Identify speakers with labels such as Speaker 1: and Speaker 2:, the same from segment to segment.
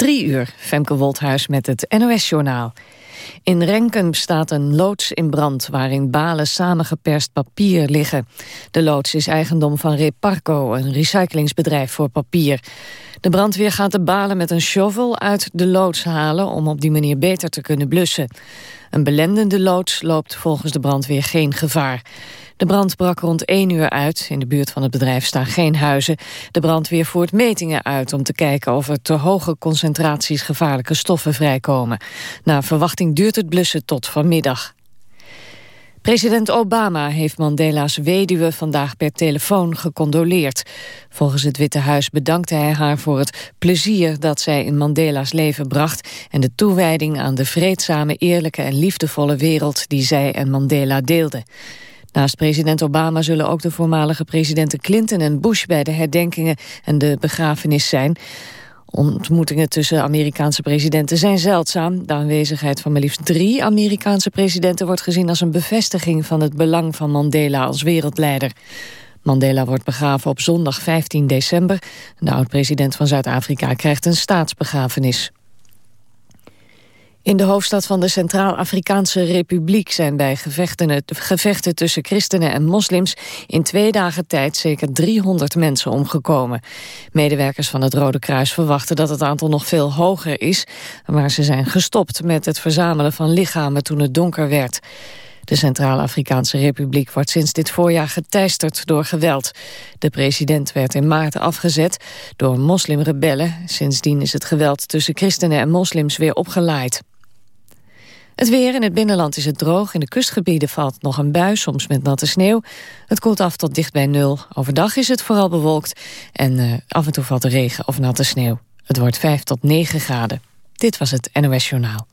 Speaker 1: Drie uur, Femke Wolthuis met het NOS-journaal. In Renken staat een loods in brand waarin balen samengeperst papier liggen. De loods is eigendom van Reparco, een recyclingsbedrijf voor papier. De brandweer gaat de balen met een shovel uit de loods halen om op die manier beter te kunnen blussen. Een belendende loods loopt volgens de brandweer geen gevaar. De brand brak rond 1 uur uit. In de buurt van het bedrijf staan geen huizen. De brandweer voert metingen uit om te kijken of er te hoge concentraties gevaarlijke stoffen vrijkomen. Na verwachting duurt het blussen tot vanmiddag. President Obama heeft Mandela's weduwe vandaag per telefoon gecondoleerd. Volgens het Witte Huis bedankte hij haar voor het plezier dat zij in Mandela's leven bracht... en de toewijding aan de vreedzame, eerlijke en liefdevolle wereld die zij en Mandela deelden. Naast president Obama zullen ook de voormalige presidenten Clinton en Bush bij de herdenkingen en de begrafenis zijn. Ontmoetingen tussen Amerikaanse presidenten zijn zeldzaam. De aanwezigheid van maar liefst drie Amerikaanse presidenten wordt gezien als een bevestiging van het belang van Mandela als wereldleider. Mandela wordt begraven op zondag 15 december. De oud-president van Zuid-Afrika krijgt een staatsbegrafenis. In de hoofdstad van de Centraal-Afrikaanse Republiek zijn bij gevechten, gevechten tussen christenen en moslims in twee dagen tijd zeker 300 mensen omgekomen. Medewerkers van het Rode Kruis verwachten dat het aantal nog veel hoger is, maar ze zijn gestopt met het verzamelen van lichamen toen het donker werd. De Centraal-Afrikaanse Republiek wordt sinds dit voorjaar geteisterd door geweld. De president werd in maart afgezet door moslimrebellen. Sindsdien is het geweld tussen christenen en moslims weer opgeleid. Het weer in het binnenland is het droog. In de kustgebieden valt nog een bui, soms met natte sneeuw. Het koelt af tot dicht bij nul. Overdag is het vooral bewolkt. En uh, af en toe valt er regen of natte sneeuw. Het wordt 5 tot 9 graden. Dit was het NOS Journaal.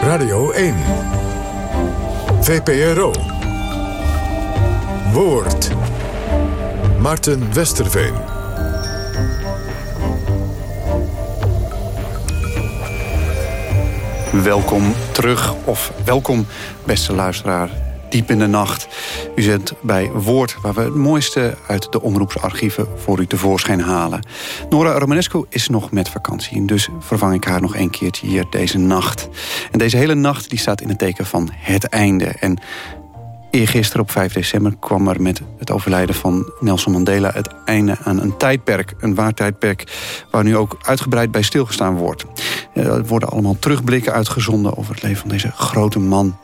Speaker 2: Radio 1. VPRO. Woord. Martin Westerveen.
Speaker 3: Welkom terug, of welkom, beste luisteraar, diep in de nacht. U zit bij Woord, waar we het mooiste uit de omroepsarchieven voor u tevoorschijn halen. Nora Romanesco is nog met vakantie, dus vervang ik haar nog een keertje hier deze nacht. En deze hele nacht die staat in het teken van het einde. En Eergisteren op 5 december kwam er met het overlijden van Nelson Mandela... het einde aan een tijdperk, een waar tijdperk... waar nu ook uitgebreid bij stilgestaan wordt. Eh, er worden allemaal terugblikken uitgezonden over het leven van deze grote man.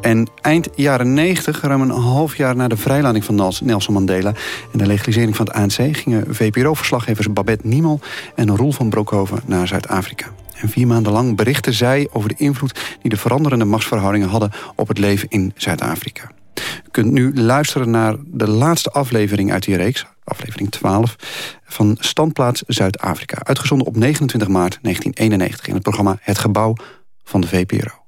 Speaker 3: En eind jaren 90, ruim een half jaar na de vrijlating van Nelson Mandela... en de legalisering van het ANC... gingen VPRO-verslaggevers Babette Niemel en Roel van Broekhoven naar Zuid-Afrika. En vier maanden lang berichten zij over de invloed... die de veranderende machtsverhoudingen hadden op het leven in Zuid-Afrika. U kunt nu luisteren naar de laatste aflevering uit die reeks, aflevering 12, van Standplaats Zuid-Afrika. Uitgezonden op 29 maart 1991 in het programma Het Gebouw van de VPRO.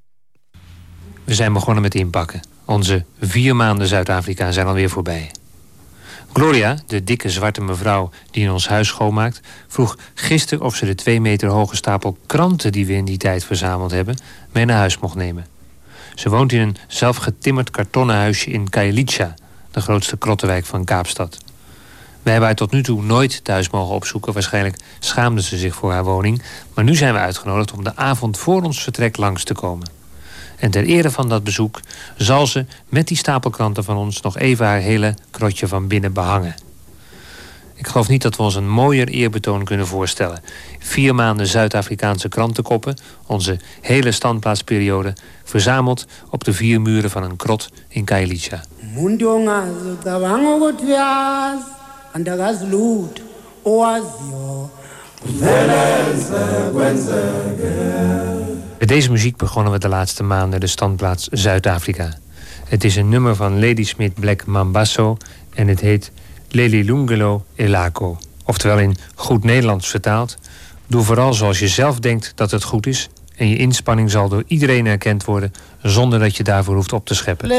Speaker 4: We zijn begonnen met inpakken. Onze vier maanden Zuid-Afrika zijn alweer voorbij. Gloria, de dikke zwarte mevrouw die in ons huis schoonmaakt... vroeg gisteren of ze de twee meter hoge stapel kranten... die we in die tijd verzameld hebben, mee naar huis mocht nemen. Ze woont in een zelfgetimmerd kartonnen huisje in Kailicha, de grootste krottenwijk van Kaapstad. Wij hebben haar tot nu toe nooit thuis mogen opzoeken. Waarschijnlijk schaamde ze zich voor haar woning. Maar nu zijn we uitgenodigd om de avond voor ons vertrek langs te komen. En ter ere van dat bezoek zal ze met die stapelkranten van ons... nog even haar hele krotje van binnen behangen. Ik geloof niet dat we ons een mooier eerbetoon kunnen voorstellen. Vier maanden Zuid-Afrikaanse krantenkoppen, onze hele standplaatsperiode... verzameld op de vier muren van een krot in Kailicha. Met deze muziek begonnen we de laatste maanden de standplaats Zuid-Afrika. Het is een nummer van Ladysmith Black Mambasso en het heet Lelilungelo Elako. Oftewel in goed Nederlands vertaald... doe vooral zoals je zelf denkt dat het goed is... en je inspanning zal door iedereen erkend worden... zonder dat je daarvoor hoeft op te scheppen.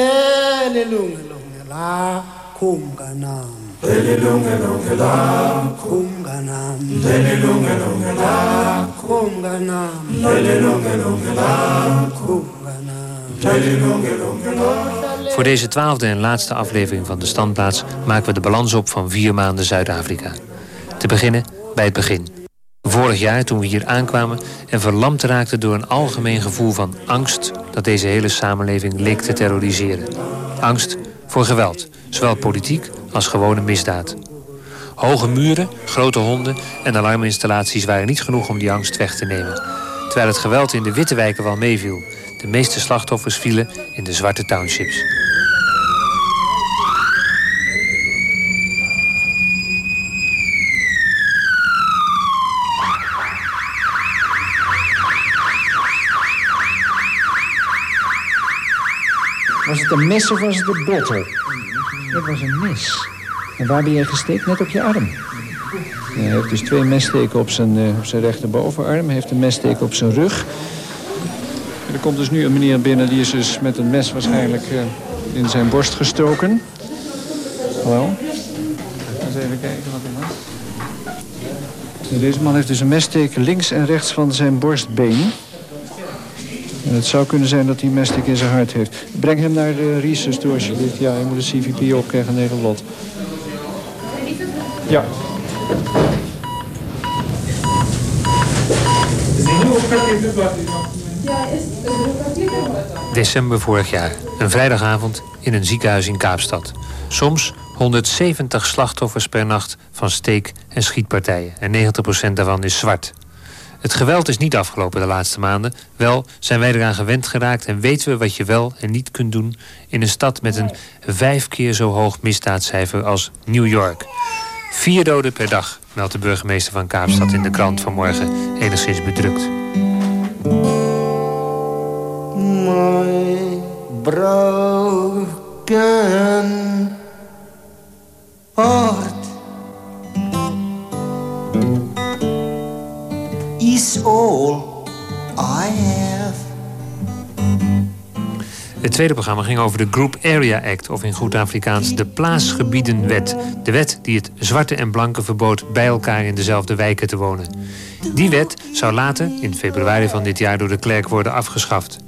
Speaker 4: Voor deze twaalfde en laatste aflevering van de Standplaats... maken we de balans op van vier maanden Zuid-Afrika. Te beginnen bij het begin. Vorig jaar, toen we hier aankwamen en verlamd raakten door een algemeen gevoel van angst dat deze hele samenleving leek te terroriseren. Angst voor geweld, zowel politiek als gewone misdaad. Hoge muren, grote honden en alarminstallaties waren niet genoeg om die angst weg te nemen. Terwijl het geweld in de witte wijken wel meeviel. De meeste slachtoffers vielen in de zwarte townships.
Speaker 5: Was het een mes of was het een botter? Het was een mes. En waar ben je gestikt? Net op je arm. hij heeft dus twee messteken op zijn, uh, op zijn rechterbovenarm. Hij heeft een messteek op zijn rug. Er komt dus nu een meneer binnen. Die is dus met een mes waarschijnlijk uh, in zijn borst gestoken. Hallo? Eens even kijken wat hij maakt. Deze man heeft dus een messteek links en rechts van zijn borstbeen. En het zou kunnen zijn dat hij mestek in zijn hart heeft. Breng hem naar de research toe alsjeblieft. Ja, hij moet een CVP opkrijgen, Nederland. Ja.
Speaker 4: December vorig jaar. Een vrijdagavond in een ziekenhuis in Kaapstad. Soms 170 slachtoffers per nacht van steek- en schietpartijen. En 90% daarvan is zwart. Het geweld is niet afgelopen de laatste maanden. Wel zijn wij eraan gewend geraakt en weten we wat je wel en niet kunt doen in een stad met een vijf keer zo hoog misdaadcijfer als New York. Vier doden per dag, meldt de burgemeester van Kaapstad in de krant vanmorgen enigszins bedrukt. Broken heart is all I have. Het tweede programma ging over de Group Area Act, of in goed Afrikaans de Plaatsgebiedenwet. De wet die het zwarte en blanke verbood bij elkaar in dezelfde wijken te wonen. Die wet zou later, in februari van dit jaar, door de klerk worden afgeschaft.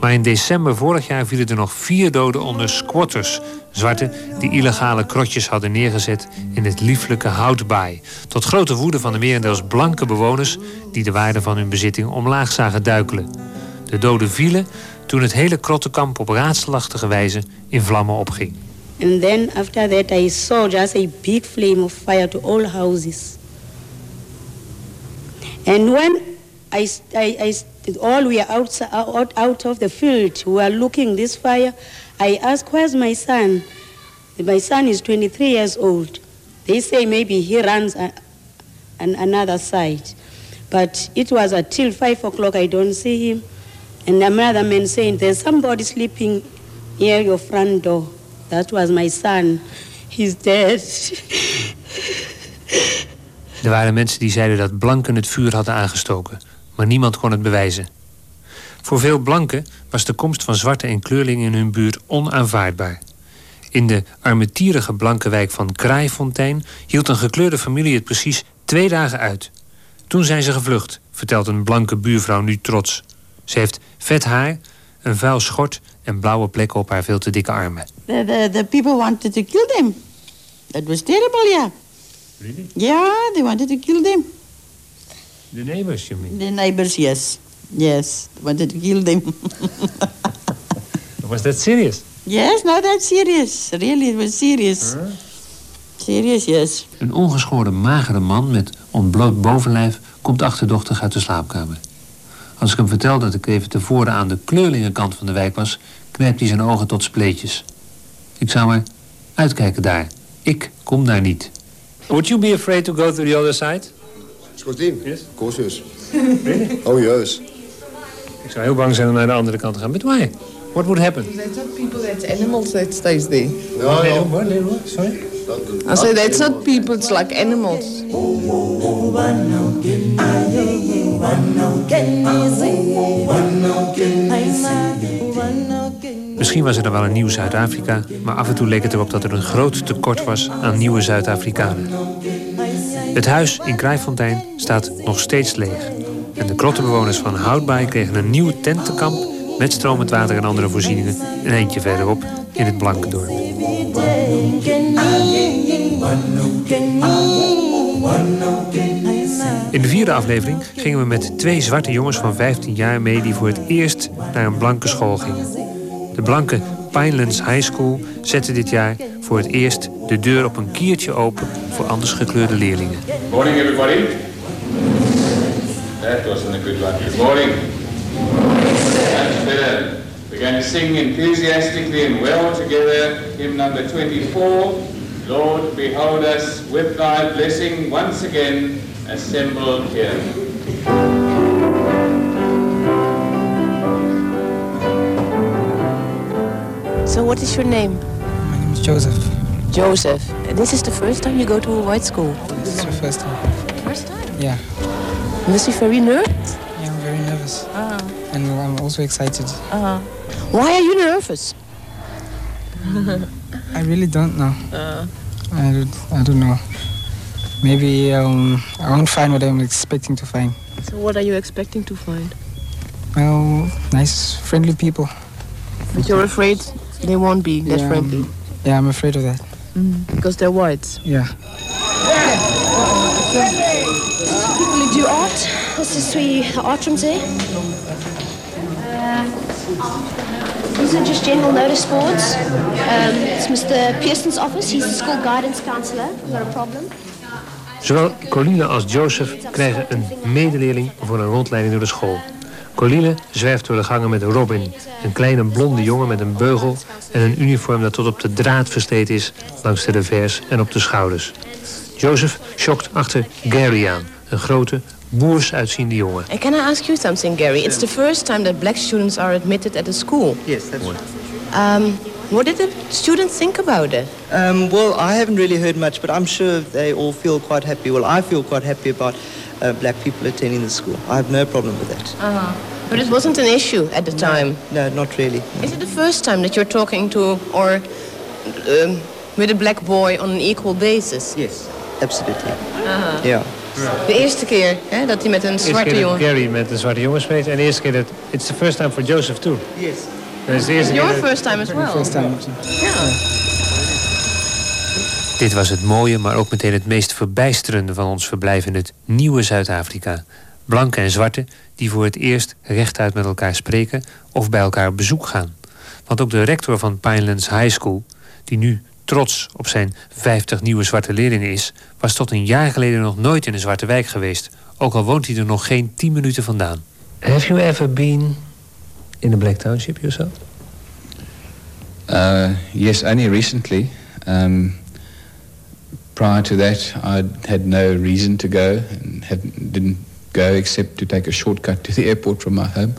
Speaker 4: Maar in december vorig jaar vielen er nog vier doden onder squatters. Zwarten die illegale krotjes hadden neergezet in het lieflijke houtbaai. Tot grote woede van de merendeels blanke bewoners... die de waarde van hun bezitting omlaag zagen duikelen. De doden vielen toen het hele krottenkamp op raadselachtige wijze in vlammen opging.
Speaker 6: And then after that I saw just a big flame of fire to all houses. And when I, I, I all we are out, out, out of the field. We are looking this fire. I ask, where's my son? My son is 23 years old. They say maybe he runs a, an, another side. But it was until 5 o'clock I don't see him. And another man saying, there's somebody sleeping near your front door. That was my son. He's dead.
Speaker 4: Er waren mensen die zeiden dat blanken het vuur hadden aangestoken. Maar niemand kon het bewijzen. Voor veel blanken was de komst van zwarte en kleurlingen in hun buurt onaanvaardbaar. In de armetierige blanke wijk van Kraaifontein hield een gekleurde familie het precies twee dagen uit. Toen zijn ze gevlucht, vertelt een blanke buurvrouw nu trots. Ze heeft vet haar, een vuil schort en blauwe plekken op haar veel te dikke armen.
Speaker 6: The, the, the people wanted to kill them. That was terrible, yeah.
Speaker 4: Really?
Speaker 6: Yeah, they wanted to kill them.
Speaker 4: The neighbors, you mean?
Speaker 6: The neighbors, yes. Yes, wanted to kill them.
Speaker 4: was that serious?
Speaker 6: Yes, no, that's serious. Really, it was serious. Huh? Serious, yes.
Speaker 4: Een ongeschoren, magere man met ontbloot bovenlijf... komt achterdochtig uit de slaapkamer. Als ik hem vertel dat ik even tevoren aan de kleurlingenkant van de wijk was... knijpt hij zijn ogen tot spleetjes. Ik zou maar uitkijken daar. Ik kom daar niet. Would you be afraid to go to the other side?
Speaker 7: Scotien? Yes? Yes. really? Oh, yes.
Speaker 4: Ik zou heel bang zijn om naar de andere kant te gaan. But why? What would happen?
Speaker 8: That's not people, that's animals that stays there.
Speaker 7: No, no.
Speaker 4: What, what, Sorry?
Speaker 8: I say that's not people, it's like animals.
Speaker 4: Misschien was er wel een nieuw Zuid-Afrika, maar af en toe leek het erop dat er een groot tekort was aan nieuwe Zuid-Afrikanen. Het huis in Krijfontein staat nog steeds leeg. En de krottenbewoners van Houtbaai kregen een nieuw tentenkamp... met stromend water en andere voorzieningen... een eentje verderop in het Blankendorp. dorp. In de vierde aflevering gingen we met twee zwarte jongens van 15 jaar mee... die voor het eerst naar een blanke school gingen. De blanke Pinelands High School zette dit jaar voor het eerst de deur op een kiertje open voor anders gekleurde leerlingen.
Speaker 9: Morning everybody. That wasn't a good one. Good morning. That's better. We're going to sing enthusiastically and well together hymn number 24. Lord, behold us with thy blessing once again assembled here.
Speaker 10: So what is your name?
Speaker 11: My name is Joseph.
Speaker 10: Joseph. This is the first time you go to a white school?
Speaker 11: This is the first time.
Speaker 10: First time?
Speaker 11: Yeah.
Speaker 10: Must be very nervous?
Speaker 11: Yeah, I'm very nervous.
Speaker 10: Ah.
Speaker 11: And I'm also excited.
Speaker 10: Uh, why are you nervous?
Speaker 11: I really don't know.
Speaker 10: Uh.
Speaker 11: I, don't, I don't know. Maybe um, I won't find what I'm expecting to find.
Speaker 10: So what are you expecting to find?
Speaker 11: Well, nice, friendly people.
Speaker 10: But you're afraid they won't be that
Speaker 11: Yeah,
Speaker 10: friendly?
Speaker 11: um, Yeah, I'm afraid of that.
Speaker 10: Because they're whites?
Speaker 11: Yeah.
Speaker 12: people who do art. This is twee artrooms here. These are just general notice boards. Um, it's Mr. Pearson's office. He's the school guidance counselor. Not a problem.
Speaker 4: Zowel Coline als Joseph krijgen een medeleerling voor een rondleiding door de school. Coline zwerft door de gangen met Robin, een kleine blonde jongen met een beugel en een uniform dat tot op de draad versteed is langs de revers en op de schouders. Joseph schokt achter Gary aan, een grote, boers uitziende jongen.
Speaker 10: And can I ask you something, Gary? It's the first time that black students are admitted at the school.
Speaker 13: Yes, that's right.
Speaker 10: Um, what did the students think about it?
Speaker 13: Um, well, I haven't really heard much, but I'm sure they all feel quite happy. Well, I feel quite happy about uh, black people attending the school. I have no problem with that.
Speaker 10: Uh-huh. But it wasn't an issue at the time.
Speaker 13: No, not really.
Speaker 10: Is it the first time that you're talking to or um, with a black boy on an equal basis?
Speaker 13: Yes, absolutely.
Speaker 10: Aha.
Speaker 13: Yeah.
Speaker 10: De eerste keer hè, dat hij met een
Speaker 4: De eerste
Speaker 10: zwarte
Speaker 4: keer dat
Speaker 10: jongen...
Speaker 4: Gary met een zwarte jongen spreekt en de eerste keer dat... It's the first time for Joseph too.
Speaker 13: Yes.
Speaker 4: Dat is de eerste
Speaker 10: Your
Speaker 4: keer
Speaker 10: first time as well.
Speaker 11: First time.
Speaker 10: Ja.
Speaker 4: Dit was het mooie, maar ook meteen het meest verbijsterende van ons verblijf in het nieuwe Zuid-Afrika. Blanke en zwarte die voor het eerst rechtuit met elkaar spreken of bij elkaar op bezoek gaan. Want ook de rector van Pinelands High School, die nu trots op zijn 50 nieuwe zwarte leerlingen is, was tot een jaar geleden nog nooit in een zwarte wijk geweest. Ook al woont hij er nog geen 10 minuten vandaan. Have you ever been in a black township yourself?
Speaker 14: Uh, yes, only recently. Um, prior to that, I had no reason to go and had, didn't go except to take a shortcut to the airport from my home.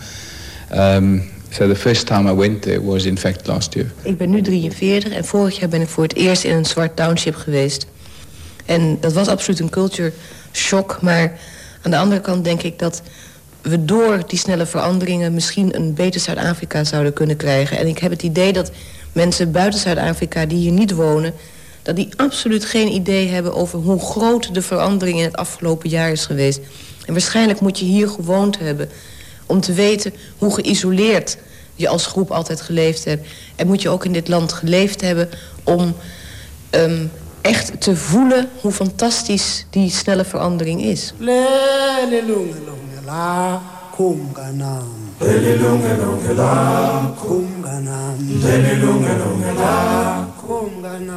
Speaker 14: Um, so the first time I went there was in fact last year.
Speaker 10: Ik ben nu 43 en vorig jaar ben ik voor het eerst in een zwart township geweest. En dat was absoluut een culture shock. Maar aan de andere kant denk ik dat we door die snelle veranderingen... misschien een beter Zuid-Afrika zouden kunnen krijgen. En ik heb het idee dat mensen buiten Zuid-Afrika die hier niet wonen... dat die absoluut geen idee hebben over hoe groot de verandering in het afgelopen jaar is geweest. En waarschijnlijk moet je hier gewoond hebben om te weten hoe geïsoleerd je als groep altijd geleefd hebt. En moet je ook in dit land geleefd hebben om ehm, echt te voelen hoe fantastisch die snelle verandering is.
Speaker 15: la kumganam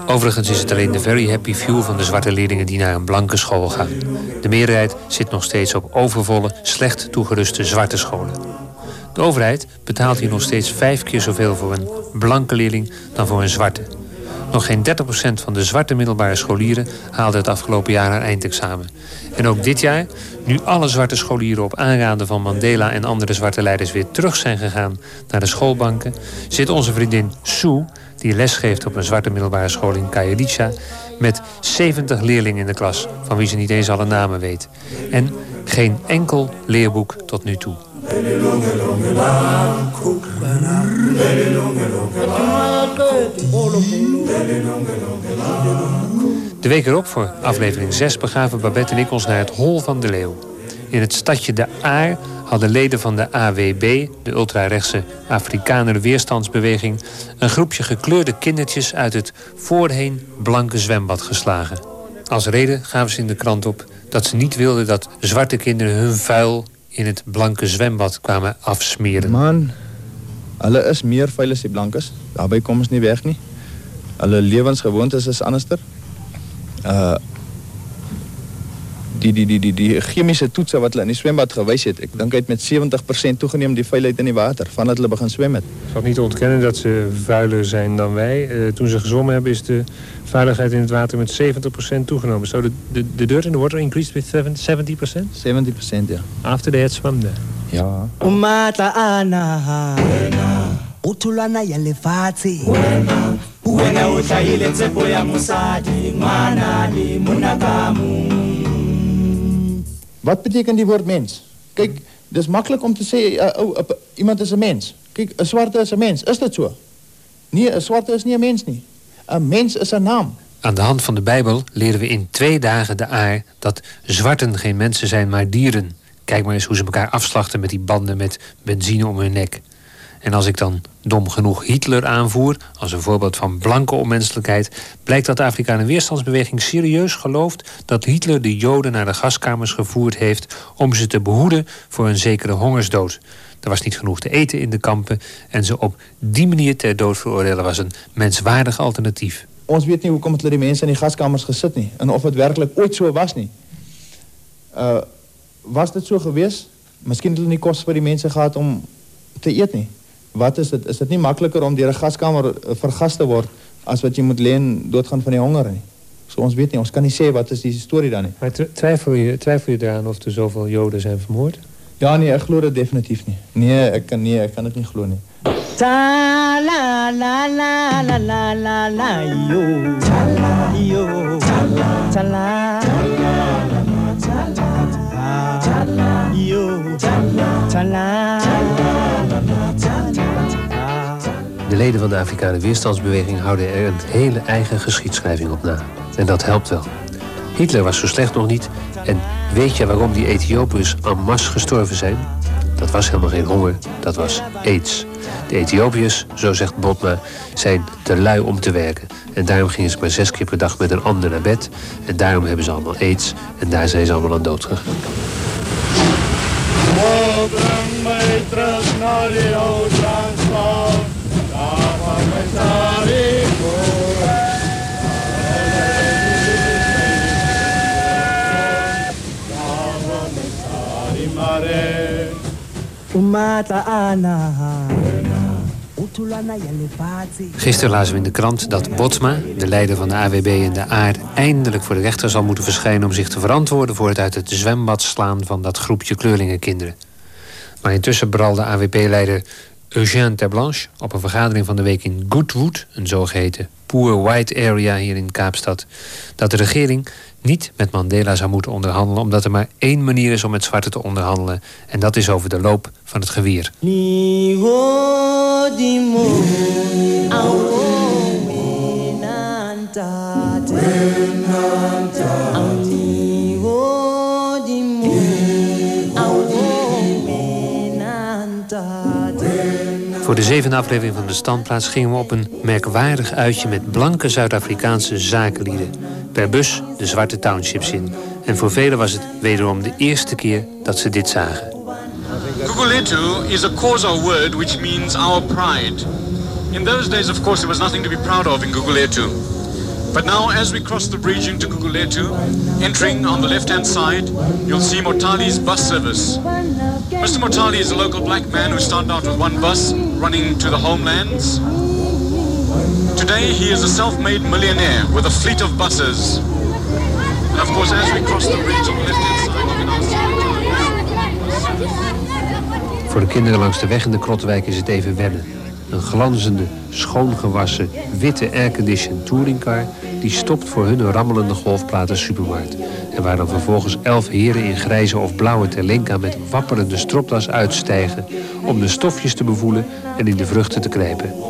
Speaker 4: Overigens is het alleen de very happy few van de zwarte leerlingen die naar een blanke school gaan. De meerderheid zit nog steeds op overvolle, slecht toegeruste zwarte scholen. De overheid betaalt hier nog steeds vijf keer zoveel voor een blanke leerling dan voor een zwarte. Nog geen 30% van de zwarte middelbare scholieren haalde het afgelopen jaar haar eindexamen. En ook dit jaar, nu alle zwarte scholieren op aanraden van Mandela en andere zwarte leiders weer terug zijn gegaan naar de schoolbanken, zit onze vriendin Sue, die lesgeeft op een zwarte middelbare school in Kayelicha, met 70 leerlingen in de klas, van wie ze niet eens alle namen weet. En geen enkel leerboek tot nu toe. De week erop, voor aflevering 6, begaven Babette en ik ons naar het Hol van de Leeuw. In het stadje De Aar hadden leden van de AWB, de ultrarechtse Afrikaner Weerstandsbeweging, een groepje gekleurde kindertjes uit het voorheen blanke zwembad geslagen. Als reden gaven ze in de krant op dat ze niet wilden dat zwarte kinderen hun vuil in het blanke zwembad kwamen afsmeren.
Speaker 16: Man, hulle is meer vuil as die blankes. Daarbij kom ons nie weg nie. Hulle lewensgewoontes is anderster. Uh die die die die die chemiese toetse wat hulle in die zwembad gewys het. Ek dink hy het met 70% toegeneem die vuilheid in die water vandat hulle begin swem het.
Speaker 17: Ik zal niet ontkennen dat ze vuiler zijn dan wij. Eh, toen ze gezwommen hebben is de veiligheid in het water met 70% toegenomen. So the, the, the dirt in the water increased with 70%?
Speaker 16: 70%, ja.
Speaker 17: After they had swum there?
Speaker 16: Ja.
Speaker 15: umatla ana uthulwana ya lefatshe wena o hlahile tshepo ya mosadi ngwana le monakamu
Speaker 16: Wat betekent die woord mens? Kijk, het is makkelijk om te zeggen, uh, iemand is een mens. Kijk, een zwarte is een mens. Is dat zo? Nee, een zwarte is niet een mens niet. Een mens is een naam.
Speaker 4: Aan de hand van de Bijbel leren we in twee dagen de aar dat zwarten geen mensen zijn, maar dieren. Kijk maar eens hoe ze elkaar afslachten met die banden met benzine om hun nek. En als ik dan dom genoeg Hitler aanvoer als een voorbeeld van blanke onmenselijkheid, blijkt dat de Afrikanen weerstandsbeweging serieus gelooft dat Hitler de Joden naar de gaskamers gevoerd heeft om ze te behoeden voor een zekere hongersdood. Er was niet genoeg te eten in de kampen en ze op die manier ter dood veroordelen was een menswaardig alternatief.
Speaker 16: Ons weet niet hoe komt die mensen in die gaskamers gezet nie. En of het werkelijk ooit zo was niet. Uh, was dit zo geweest? Misschien het hulle nie kos vir die mensen gehad om te eet nie. Wat is het? Is het niet makkelijker om deur 'n gaskamer uh, vergas te word as wat jy moet lê en doodgaan van die honger nie? So ons weet nie, ons kan nie sê wat is die storie dan nie.
Speaker 17: Maar tw- twijfel je, twijfel je eraan of er zoveel Joden zijn vermoord?
Speaker 16: Ja nee, ek glo dit definitief nie. Nee, ek kan nee, ek kan dit nie glo nie.
Speaker 15: Ta la la la la la la la yo ta la yo ta la ta la yo ta la
Speaker 4: De leden van de Afrikaanse weerstandsbeweging houden er een hele eigen geschiedschrijving op na. En dat helpt wel. Hitler was zo slecht nog niet. En weet je waarom die Ethiopiërs en masse gestorven zijn? Dat was helemaal geen honger, dat was aids. De Ethiopiërs, zo zegt Botma, zijn te lui om te werken. En daarom gingen ze maar zes keer per dag met een ander naar bed. En daarom hebben ze allemaal aids. En daar zijn ze allemaal aan dood. Gisteren lazen we in de krant dat Botsma, de leider van de AWB en de AAR... eindelijk voor de rechter zal moeten verschijnen om zich te verantwoorden... voor het uit het zwembad slaan van dat groepje kleurlingenkinderen. Maar intussen bralde AWP-leider Eugène Terblanche... op een vergadering van de week in Goodwood... een zogeheten Poor White Area hier in Kaapstad... dat de regering niet met Mandela zou moeten onderhandelen... omdat er maar één manier is om met zwarte te onderhandelen... en dat is over de loop van het geweer. Voor de zevende aflevering van de Standplaats gingen we op een merkwaardig uitje met blanke Zuid-Afrikaanse zakenlieden. Per bus de zwarte townships in. En voor velen was het wederom de eerste keer dat ze dit zagen.
Speaker 18: Guguletu is a Khoza word which means our pride. In those days, of course, there was nothing to be proud of in Guguletu. But now, as we cross the bridge into Guguletu, entering on the left-hand side, you'll see Motali's bus service. Mr. Motali is a local black man who started out with one bus running to the homelands. Today, is a self-made millionaire with a fleet of of course, as we the
Speaker 4: Voor de kinderen langs de weg in de Krotwijk is het even wennen. Een glanzende, schoongewassen, witte airconditioned touringcar... die stopt voor hun rammelende golfplaten supermarkt. En waar dan vervolgens elf heren in grijze of blauwe terlinka... met wapperende stropdas uitstijgen... om de stofjes te bevoelen en in de vruchten te knijpen.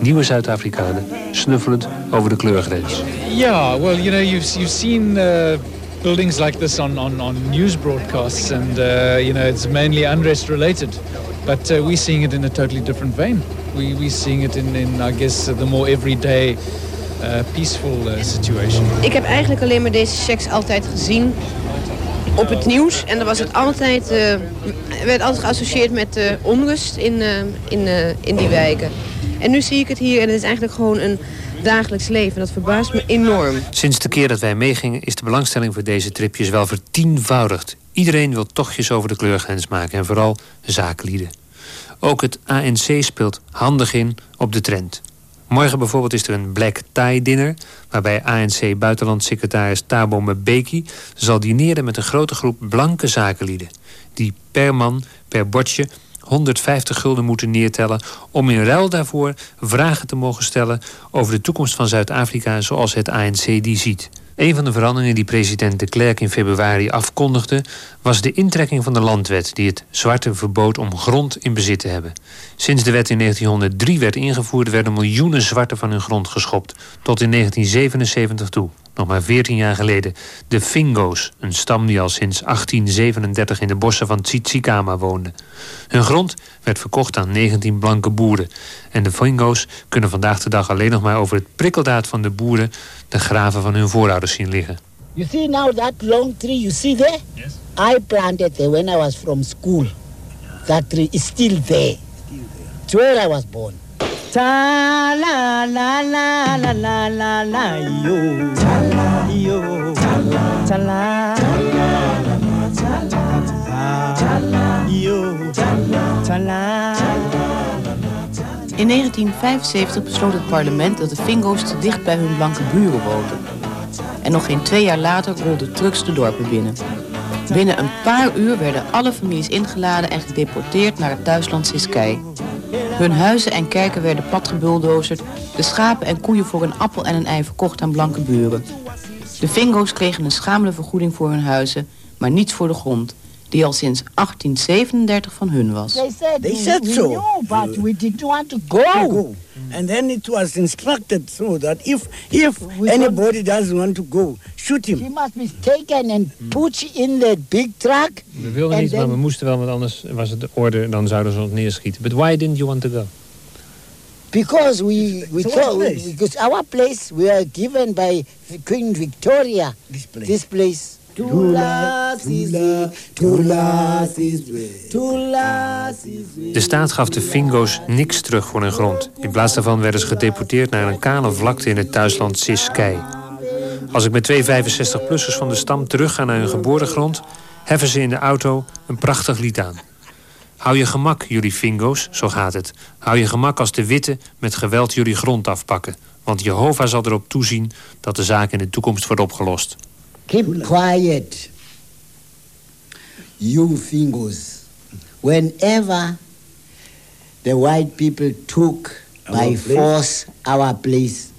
Speaker 4: Nieuwe Zuid-Afrikanen, snuffelend over de kleurgrens.
Speaker 19: Yeah, well, you know, you've you've seen uh, buildings like this on, on, on news broadcasts, and uh, you know it's mainly unrest related. But uh, we're seeing it in a totally different vein. We we're seeing it in, in I guess the more everyday, uh, peaceful uh, situation.
Speaker 10: Ik heb eigenlijk alleen maar deze checks altijd gezien op het nieuws. En dan was het altijd, uh, werd altijd geassocieerd met uh, onrust in, uh, in, in die wijken. En nu zie ik het hier en het is eigenlijk gewoon een dagelijks leven. Dat verbaast me enorm.
Speaker 4: Sinds de keer dat wij meegingen is de belangstelling voor deze tripjes wel vertienvoudigd. Iedereen wil tochtjes over de kleurgrens maken en vooral zakenlieden. Ook het ANC speelt handig in op de trend. Morgen bijvoorbeeld is er een black tie dinner... waarbij ANC-buitenlandsecretaris Thabo Mbeki zal dineren met een grote groep blanke zakenlieden... die per man, per bordje 150 gulden moeten neertellen... om in ruil daarvoor vragen te mogen stellen over de toekomst van Zuid-Afrika... zoals het ANC die ziet. Een van de veranderingen die president de Klerk in februari afkondigde... was de intrekking van de landwet die het zwarte verbood om grond in bezit te hebben. Sinds de wet in 1903 werd ingevoerd... werden miljoenen zwarten van hun grond geschopt. Tot in 1977 toe nog maar 14 jaar geleden, de Fingo's, een stam die al sinds 1837 in de bossen van Tsitsikama woonde. Hun grond werd verkocht aan 19 blanke boeren. En de Fingo's kunnen vandaag de dag alleen nog maar over het prikkeldaad van de boeren de graven van hun voorouders zien liggen.
Speaker 15: You see now that long tree you see there? Yes. I planted there when I was from school. That tree is still there. It's where I was born. Ta la la la la la la la yo. Ta la yo. Ta la. Ta la.
Speaker 10: In 1975 besloot het parlement dat de Fingo's te dicht bij hun blanke buren woonden. En nog geen twee jaar later rolden trucks de dorpen binnen. Binnen een paar uur werden alle families ingeladen en gedeporteerd naar het thuisland Siskei. Hun huizen en kerken werden padgebulldozerd. De schapen en koeien voor een appel en een ei verkocht aan blanke buren. De Fingo's kregen een schamele vergoeding voor hun huizen, maar niets voor de grond die al sinds 1837 van hun was.
Speaker 15: They said, they said we so. Knew, but we didn't want to go. And then it was instructed so that if if anybody doesn't want to go, shoot him. He must be taken and put in the big truck.
Speaker 4: We wilden niet, maar we moesten wel, want anders was het de orde, dan zouden ze ons neerschieten. But why didn't you want to go?
Speaker 15: Because we, we so thought, because our place we are given by Queen Victoria. This place. This place.
Speaker 4: De staat gaf de Fingo's niks terug voor hun grond. In plaats daarvan werden ze gedeporteerd naar een kale vlakte in het thuisland Siskei. Als ik met twee 65-plussers van de stam terugga naar hun geboortegrond... heffen ze in de auto een prachtig lied aan. Hou je gemak, jullie Fingo's, zo gaat het. Hou je gemak als de witte met geweld jullie grond afpakken. Want Jehovah zal erop toezien dat de zaak in de toekomst wordt opgelost.
Speaker 15: Keep quiet, you fingers. Whenever the white people took our by place. force our place,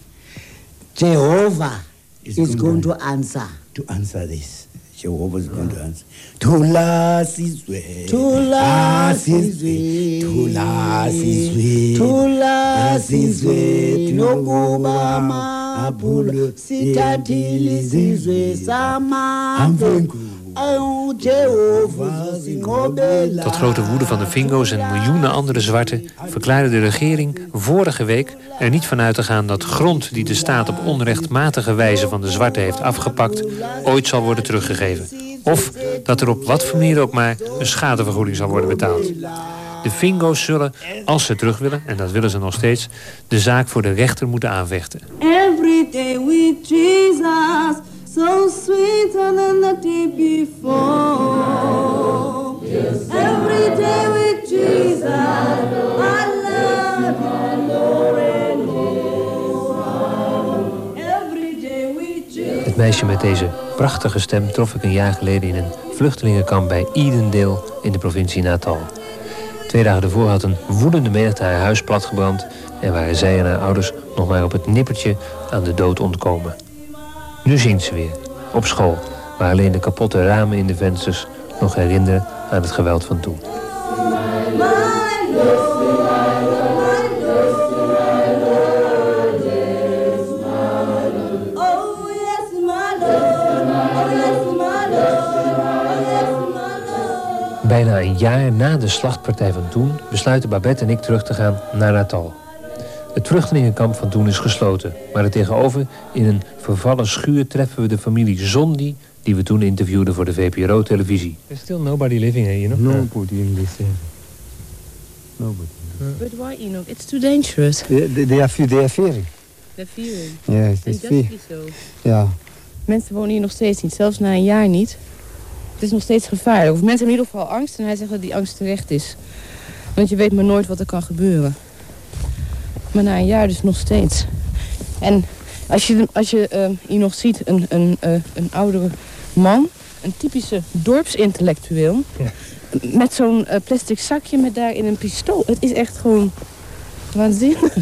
Speaker 15: Jehovah is, is going, to, to answer.
Speaker 20: To answer this. jehovha zilondwanzi thula ah, sizwe.
Speaker 15: Thula sizwe.
Speaker 20: thula ah, sizwe.
Speaker 15: Thula sizwe. tinokubama abulo sithathile izizwe samamfengu
Speaker 4: Tot grote woede van de Fingo's en miljoenen andere zwarten verklaarde de regering vorige week er niet vanuit te gaan dat grond die de staat op onrechtmatige wijze van de zwarten heeft afgepakt ooit zal worden teruggegeven. Of dat er op wat voor manier ook maar een schadevergoeding zal worden betaald. De Fingo's zullen, als ze terug willen, en dat willen ze nog steeds, de zaak voor de rechter moeten aanvechten.
Speaker 21: Every day with Jesus, so before. Every day with Jesus.
Speaker 4: Het meisje met deze prachtige stem trof ik een jaar geleden in een vluchtelingenkamp bij Edendale in de provincie Natal. Twee dagen ervoor had een woedende menigte haar huis platgebrand... en waren zij en haar ouders nog maar op het nippertje aan de dood ontkomen. Nu zingt ze weer, op school... waar alleen de kapotte ramen in de vensters nog herinneren aan het geweld van toen. Bijna een jaar na de slachtpartij van toen besluiten Babette en ik terug te gaan naar Natal. Het vluchtelingenkamp van toen is gesloten, maar er tegenover in een vervallen schuur treffen we de familie Zondi die we toen interviewden voor de VPRO-televisie.
Speaker 17: There's still nobody living here, you know?
Speaker 22: Nobody in this area. Nobody.
Speaker 10: But why, Enoch? It's too dangerous.
Speaker 22: They, they, they are, they are fearing.
Speaker 10: They're fearing.
Speaker 22: Yes, it's fear.
Speaker 10: so.
Speaker 22: Ja.
Speaker 10: Mensen wonen hier nog steeds niet, zelfs na een jaar niet. Het is nog steeds gevaarlijk. Of mensen hebben in ieder geval angst en hij zegt dat die angst terecht is. Want je weet maar nooit wat er kan gebeuren. Maar na een jaar dus nog steeds. En als je, als je eh, hier nog ziet, een, een, eh, een oudere man, een typische dorpsintellectueel... met zo'n eh, plastic zakje met daarin een pistool. Het is echt gewoon waanzinnig.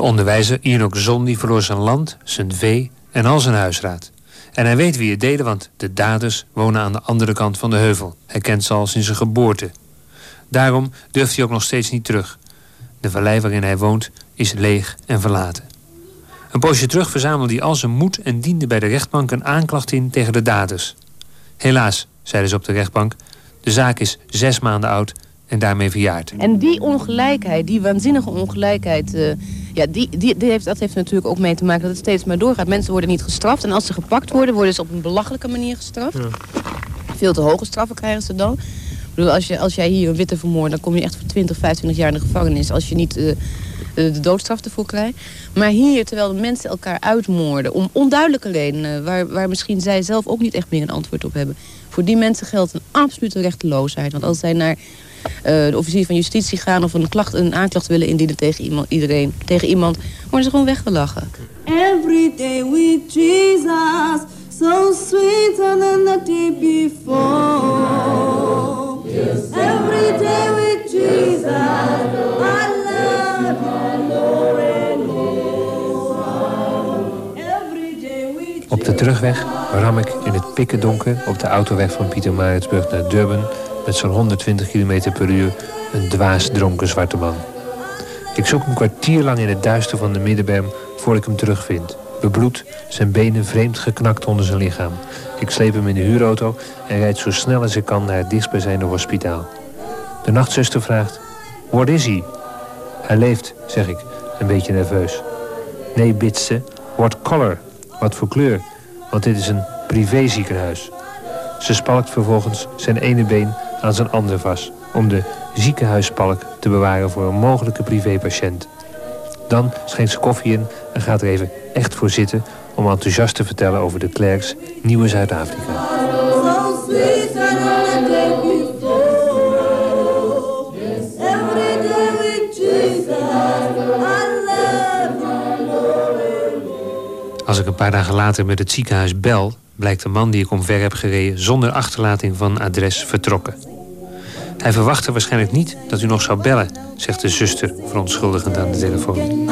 Speaker 4: De onderwijzer Enoch Zon die verloor zijn land, zijn vee en al zijn huisraad. En hij weet wie het deden, want de daders wonen aan de andere kant van de heuvel. Hij kent ze al sinds zijn geboorte. Daarom durft hij ook nog steeds niet terug. De vallei waarin hij woont is leeg en verlaten. Een poosje terug verzamelde hij al zijn moed en diende bij de rechtbank een aanklacht in tegen de daders. Helaas, zeiden ze op de rechtbank, de zaak is zes maanden oud en daarmee verjaard.
Speaker 10: En die ongelijkheid, die waanzinnige ongelijkheid... eh, ja, die, die, die heeft, dat heeft er natuurlijk ook mee te maken dat het steeds maar doorgaat. Mensen worden niet gestraft. En als ze gepakt worden, worden ze op een belachelijke manier gestraft. Veel te hoge straffen krijgen ze dan. Ik bedoel, als, je, als jij hier een witte vermoordt... dan kom je echt voor 20, 25 jaar in de gevangenis... als je niet eh, de, de doodstraf ervoor krijgt. Maar hier, terwijl de mensen elkaar uitmoorden... om onduidelijke redenen... waar, waar misschien zij zelf ook niet echt meer een antwoord op hebben... voor die mensen geldt een absolute rechteloosheid. Want als zij naar eh, de officier van justitie gaan... of een, klacht, een aanklacht willen indienen tegen iemand, iedereen, tegen iemand... worden ze gewoon weggelachen.
Speaker 21: Every day with Jesus, so sweeter than the day before. Every day with Jesus, I love you more and more. Every day with
Speaker 4: Op de terugweg ram ik in het pikken donker op de autoweg van Pietermaritzburg naar Durban met zo'n 120 km per uur een dwaas dronken zwarte man. Ik zoek een kwartier lang in het duister van de middenberm voor ik hem terugvind. Bebloed, zijn benen vreemd geknakt onder zijn lichaam. Ik sleep hem in de huurauto en rijd zo snel als ik kan naar het dichtstbijzijnde hospitaal. De nachtzuster vraagt, what is he? Hij leeft, zeg ik, een beetje nerveus. Nee, bidt ze, what color? Wat voor kleur? Want dit is een privéziekenhuis. Ze spalkt vervolgens zijn ene been aan zijn andere vast... om de ziekenhuisspalk te bewaren voor een mogelijke privépatiënt. Dan schenkt ze koffie in en gaat er even echt voor zitten... om enthousiast te vertellen over de Klerks Nieuwe Zuid-Afrika. Als ik een paar dagen later met het ziekenhuis bel... blijkt de man die ik omver heb gereden... zonder achterlating van adres vertrokken. Hij verwachtte waarschijnlijk niet dat u nog zou bellen... zegt de zuster verontschuldigend aan de telefoon.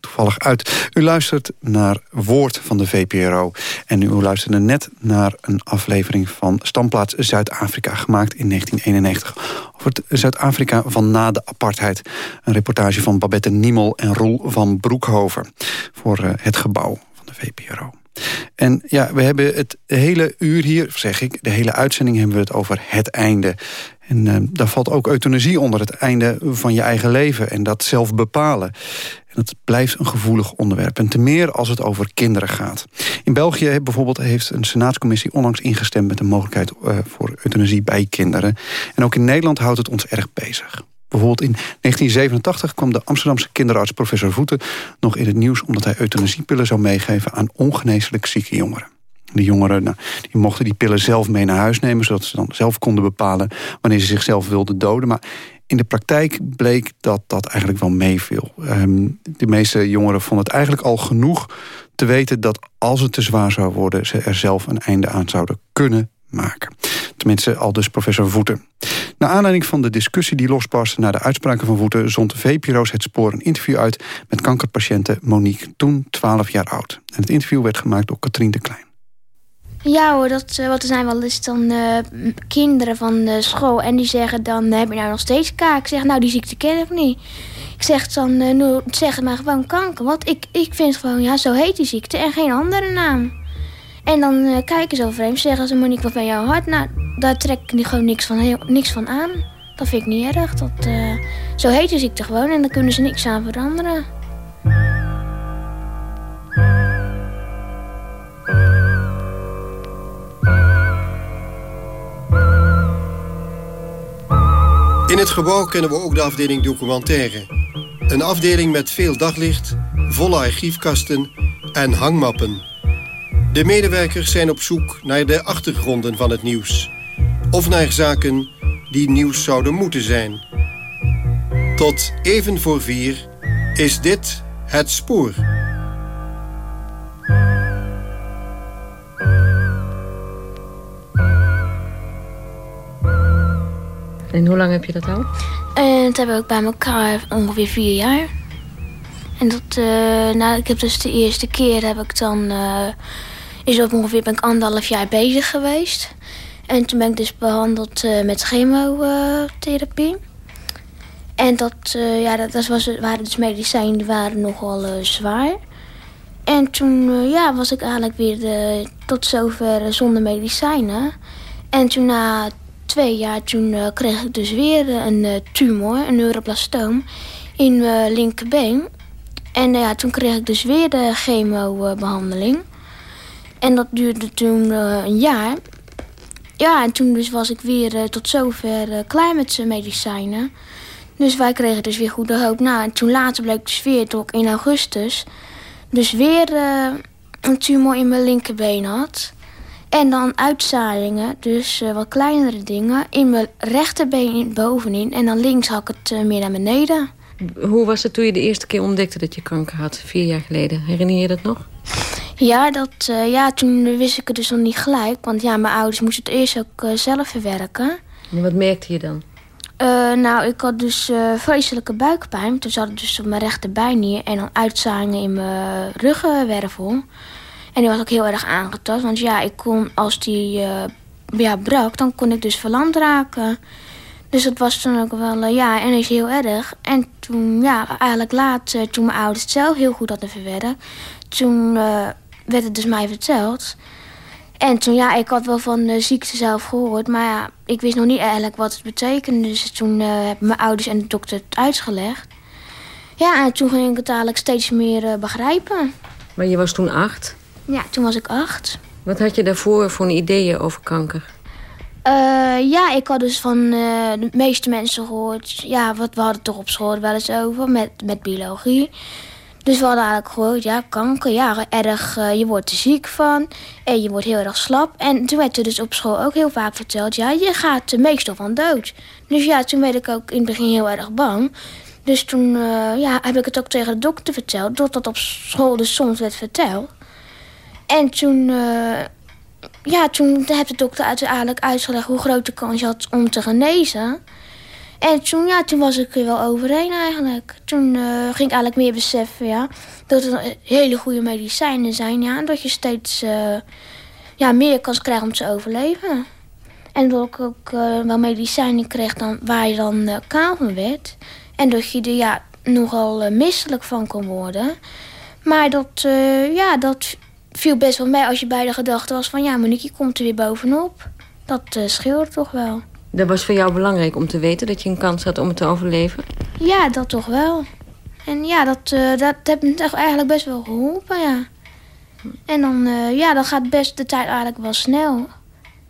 Speaker 3: Toevallig uit. U luistert naar Woord van de VPRO. En u luisterde net naar een aflevering van Standplaats Zuid-Afrika... gemaakt in 1991 over het Zuid-Afrika van na de apartheid. Een reportage van Babette Niemel en Roel van Broekhoven... voor eh, het gebouw van de VPRO. En ja, we hebben het hele uur hier, zeg ik, de hele uitzending hebben we het over het einde. En uh, daar valt ook euthanasie onder, het einde van je eigen leven en dat zelf bepalen. En dat blijft een gevoelig onderwerp. En te meer als het over kinderen gaat. In België bijvoorbeeld heeft een senaatscommissie onlangs ingestemd... met de mogelijkheid uh, voor euthanasie bij kinderen. En ook in Nederland houdt het ons erg bezig. Bijvoorbeeld in 1987 kwam de Amsterdamse kinderarts professor Voeten... nog in het nieuws omdat hij euthanasiepillen zou meegeven... aan ongeneeslijk zieke jongeren. De jongeren nou, die mochten die pillen zelf mee naar huis nemen... zodat ze dan zelf konden bepalen wanneer ze zichzelf wilden doden. Maar in de praktijk bleek dat dat eigenlijk wel meeviel. Um, de meeste jongeren vonden het eigenlijk al genoeg te weten... dat als het te zwaar zou worden... ze er zelf een einde aan zouden kunnen maken. Tenminste, al dus professor Voeten. Naar aanleiding van de discussie die losbarstte na de uitspraken van Voeten... zond VPRO's Het Spoor een interview uit met kankerpatiënte Monique, toen 12 jaar oud. En het interview werd gemaakt door Katrien de Klein.
Speaker 23: Ja hoor, dat, eh, wat er zijn wel eens dan eh, kinderen van de school en die zeggen dan heb je nou nog steeds kaak. Ik zeg nou die ziekte ken ik niet. Ik zeg dan eh, nou, zeg maar gewoon kanker, want ik, ik vind gewoon ja zo heet die ziekte en geen andere naam. En dan kijken ze zo vreemd, zeggen ze Monique wat ben jouw hart? Nou daar trek ik gewoon niks van, heel, niks van aan. Dat vind ik niet erg. Dat, zo heet die ziekte gewoon en daar kunnen ze niks aan veranderen.
Speaker 24: Het gebouw kennen we ook de afdeling documentaire. Een afdeling met veel daglicht, volle archiefkasten en hangmappen. De medewerkers zijn op zoek naar de achtergronden van het nieuws. Of naar zaken die nieuws zouden moeten zijn. Tot even voor vier is dit het spoor.
Speaker 10: En hoe lang heb je dat al?
Speaker 23: En dat hebben we ook bij elkaar ongeveer vier jaar. En dat, eh, nou, ik heb dus de eerste keer heb ik dan, eh, is dat ongeveer ben ik anderhalf jaar bezig geweest. En toen ben ik dus behandeld eh, met chemotherapie. En dat, eh, ja, dat, dat was, waren dus medicijnen die waren nogal eh, zwaar. En toen eh, ja, was ik eigenlijk weer eh, tot zover eh, zonder medicijnen. En toen na twee jaar toen, eh, kreeg ik dus weer eh, een eh, tumor, een neuroplastoom, in mijn linkerbeen. En ja, toen kreeg ik dus weer de chemobehandeling. En dat duurde toen een jaar. Ja, en toen dus was ik weer tot zover klaar met zijn medicijnen. Dus wij kregen dus weer goede hoop. Nou, en toen later bleek dus weer dat ik in augustus... dus weer een tumor in mijn linkerbeen had. En dan uitzaaiingen, dus eh, wat kleinere dingen... in mijn rechterbeen bovenin. En dan links had ik het eh, meer naar beneden.
Speaker 10: Hoe was het toen je de eerste keer ontdekte dat je kanker had, vier jaar geleden? Herinner je dat nog?
Speaker 23: Ja, dat, eh, ja, toen wist ik het dus nog niet gelijk. Want ja, mijn ouders moesten het eerst ook zelf verwerken.
Speaker 10: En wat merkte je dan?
Speaker 23: Nou, ik had dus vreselijke buikpijn. Toen zat ik dus op mijn rechterbijn hier. En dan uitzaaiingen in mijn ruggenwervel. En die was ook heel erg aangetast. Want ja, ik kon, als die eh, ja, brak, dan kon ik dus verlamd raken. Dus dat was toen ook wel, eh, ja, en is heel erg. En toen, ja, eigenlijk later, toen mijn ouders het zelf heel goed hadden verwerkt... toen eh, werd het dus mij verteld... En toen, ja, ik had wel van de ziekte zelf gehoord, maar ja, ik wist nog niet eigenlijk wat het betekende. Dus toen eh, hebben mijn ouders en de dokter het uitgelegd. Ja, en toen ging ik het eigenlijk steeds meer eh, begrijpen.
Speaker 10: Maar je was toen acht.
Speaker 23: Ja, toen was ik acht.
Speaker 10: Wat had je daarvoor voor ideeën over kanker?
Speaker 23: Eh, ja, ik had dus van eh, de meeste mensen gehoord. Ja, wat we hadden toch op school wel eens over met, met biologie. Dus we hadden eigenlijk gehoord, ja, kanker, ja, erg, eh, je wordt er ziek van. En je wordt heel erg slap. En toen werd er dus op school ook heel vaak verteld, ja, je gaat er meestal van dood. Dus ja, toen werd ik ook in het begin heel erg bang. Dus toen ja, heb ik het ook tegen de dokter verteld, dat dat op school dus soms werd verteld. En toen, eh, ja, toen heeft de dokter uiteindelijk uitgelegd hoe groot de kans je had om te genezen. En toen, ja, toen was ik er wel overheen eigenlijk. Toen eh, ging ik eigenlijk meer beseffen ja, dat het hele goede medicijnen zijn. Ja, en dat je steeds eh, ja, meer kans krijgt om te overleven. En dat ik ook wel medicijnen kreeg dan, waar je dan kaal van werd. En dat je er ja, nogal misselijk van kon worden. Maar dat, ja, dat viel best wel mee als je bij de gedachte was van... ja, Monique komt er weer bovenop. Dat eh, scheelde toch wel.
Speaker 10: Dat was voor jou belangrijk om te weten dat je een kans had om het te overleven?
Speaker 23: Ja, dat toch wel. En ja, dat, eh, dat heeft me toch eigenlijk best wel geholpen, ja. En dan, eh, ja, dan gaat best de tijd eigenlijk wel snel.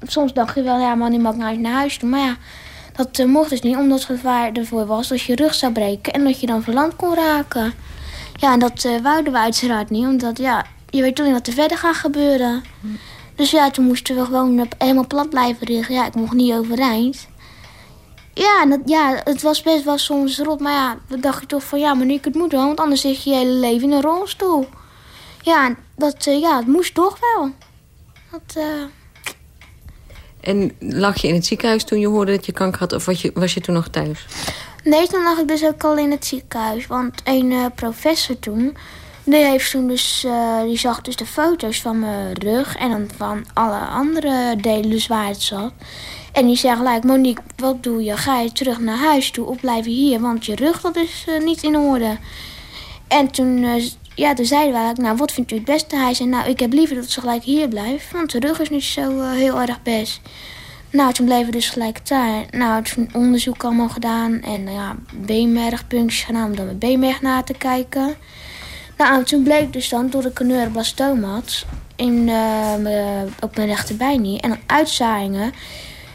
Speaker 23: Soms dacht je wel, ja, man, die mag naar naar huis toe. Maar ja, dat mocht dus niet, omdat het gevaar ervoor was dat je rug zou breken en dat je dan verlamd kon raken. Ja, en dat wouden we uiteraard niet, omdat ja, je weet toch niet wat er verder gaat gebeuren. Dus ja, toen moesten we gewoon op- helemaal plat blijven liggen. Ja, ik mocht niet overeind. Ja, dat, ja, het was best wel soms rot. Maar ja, dan dacht je toch van ja, maar nu ik het moet wel. Want anders zit je je hele leven in een rolstoel. Ja, dat, eh, ja, het moest toch wel. Dat, eh,
Speaker 25: En lag je in het ziekenhuis toen je hoorde dat je kanker had... of was je, was je toen nog thuis?
Speaker 23: Nee, toen lag ik dus ook al in het ziekenhuis. Want een eh, professor toen, die, heeft toen dus, eh, die zag dus de foto's van mijn rug en dan van alle andere delen dus waar het zat. En die zei gelijk, Monique, wat doe je? Ga je terug naar huis toe of blijf je hier? Want je rug dat is eh, niet in orde. En toen, eh, ja, toen zeiden we eigenlijk, nou, wat vindt u het beste? Hij zei, nou, ik heb liever dat ze gelijk hier blijft, want de rug is niet zo heel erg best. Nou, toen bleven we dus gelijk daar. Nou, toen onderzoek allemaal gedaan en nou ja, beenmergpuncties gedaan om dan mijn beenmerg na te kijken. Nou, en toen bleek dus dan dat ik een neuroblastoom had in, eh, mijn- op mijn rechterbeen en dan uitzaaiingen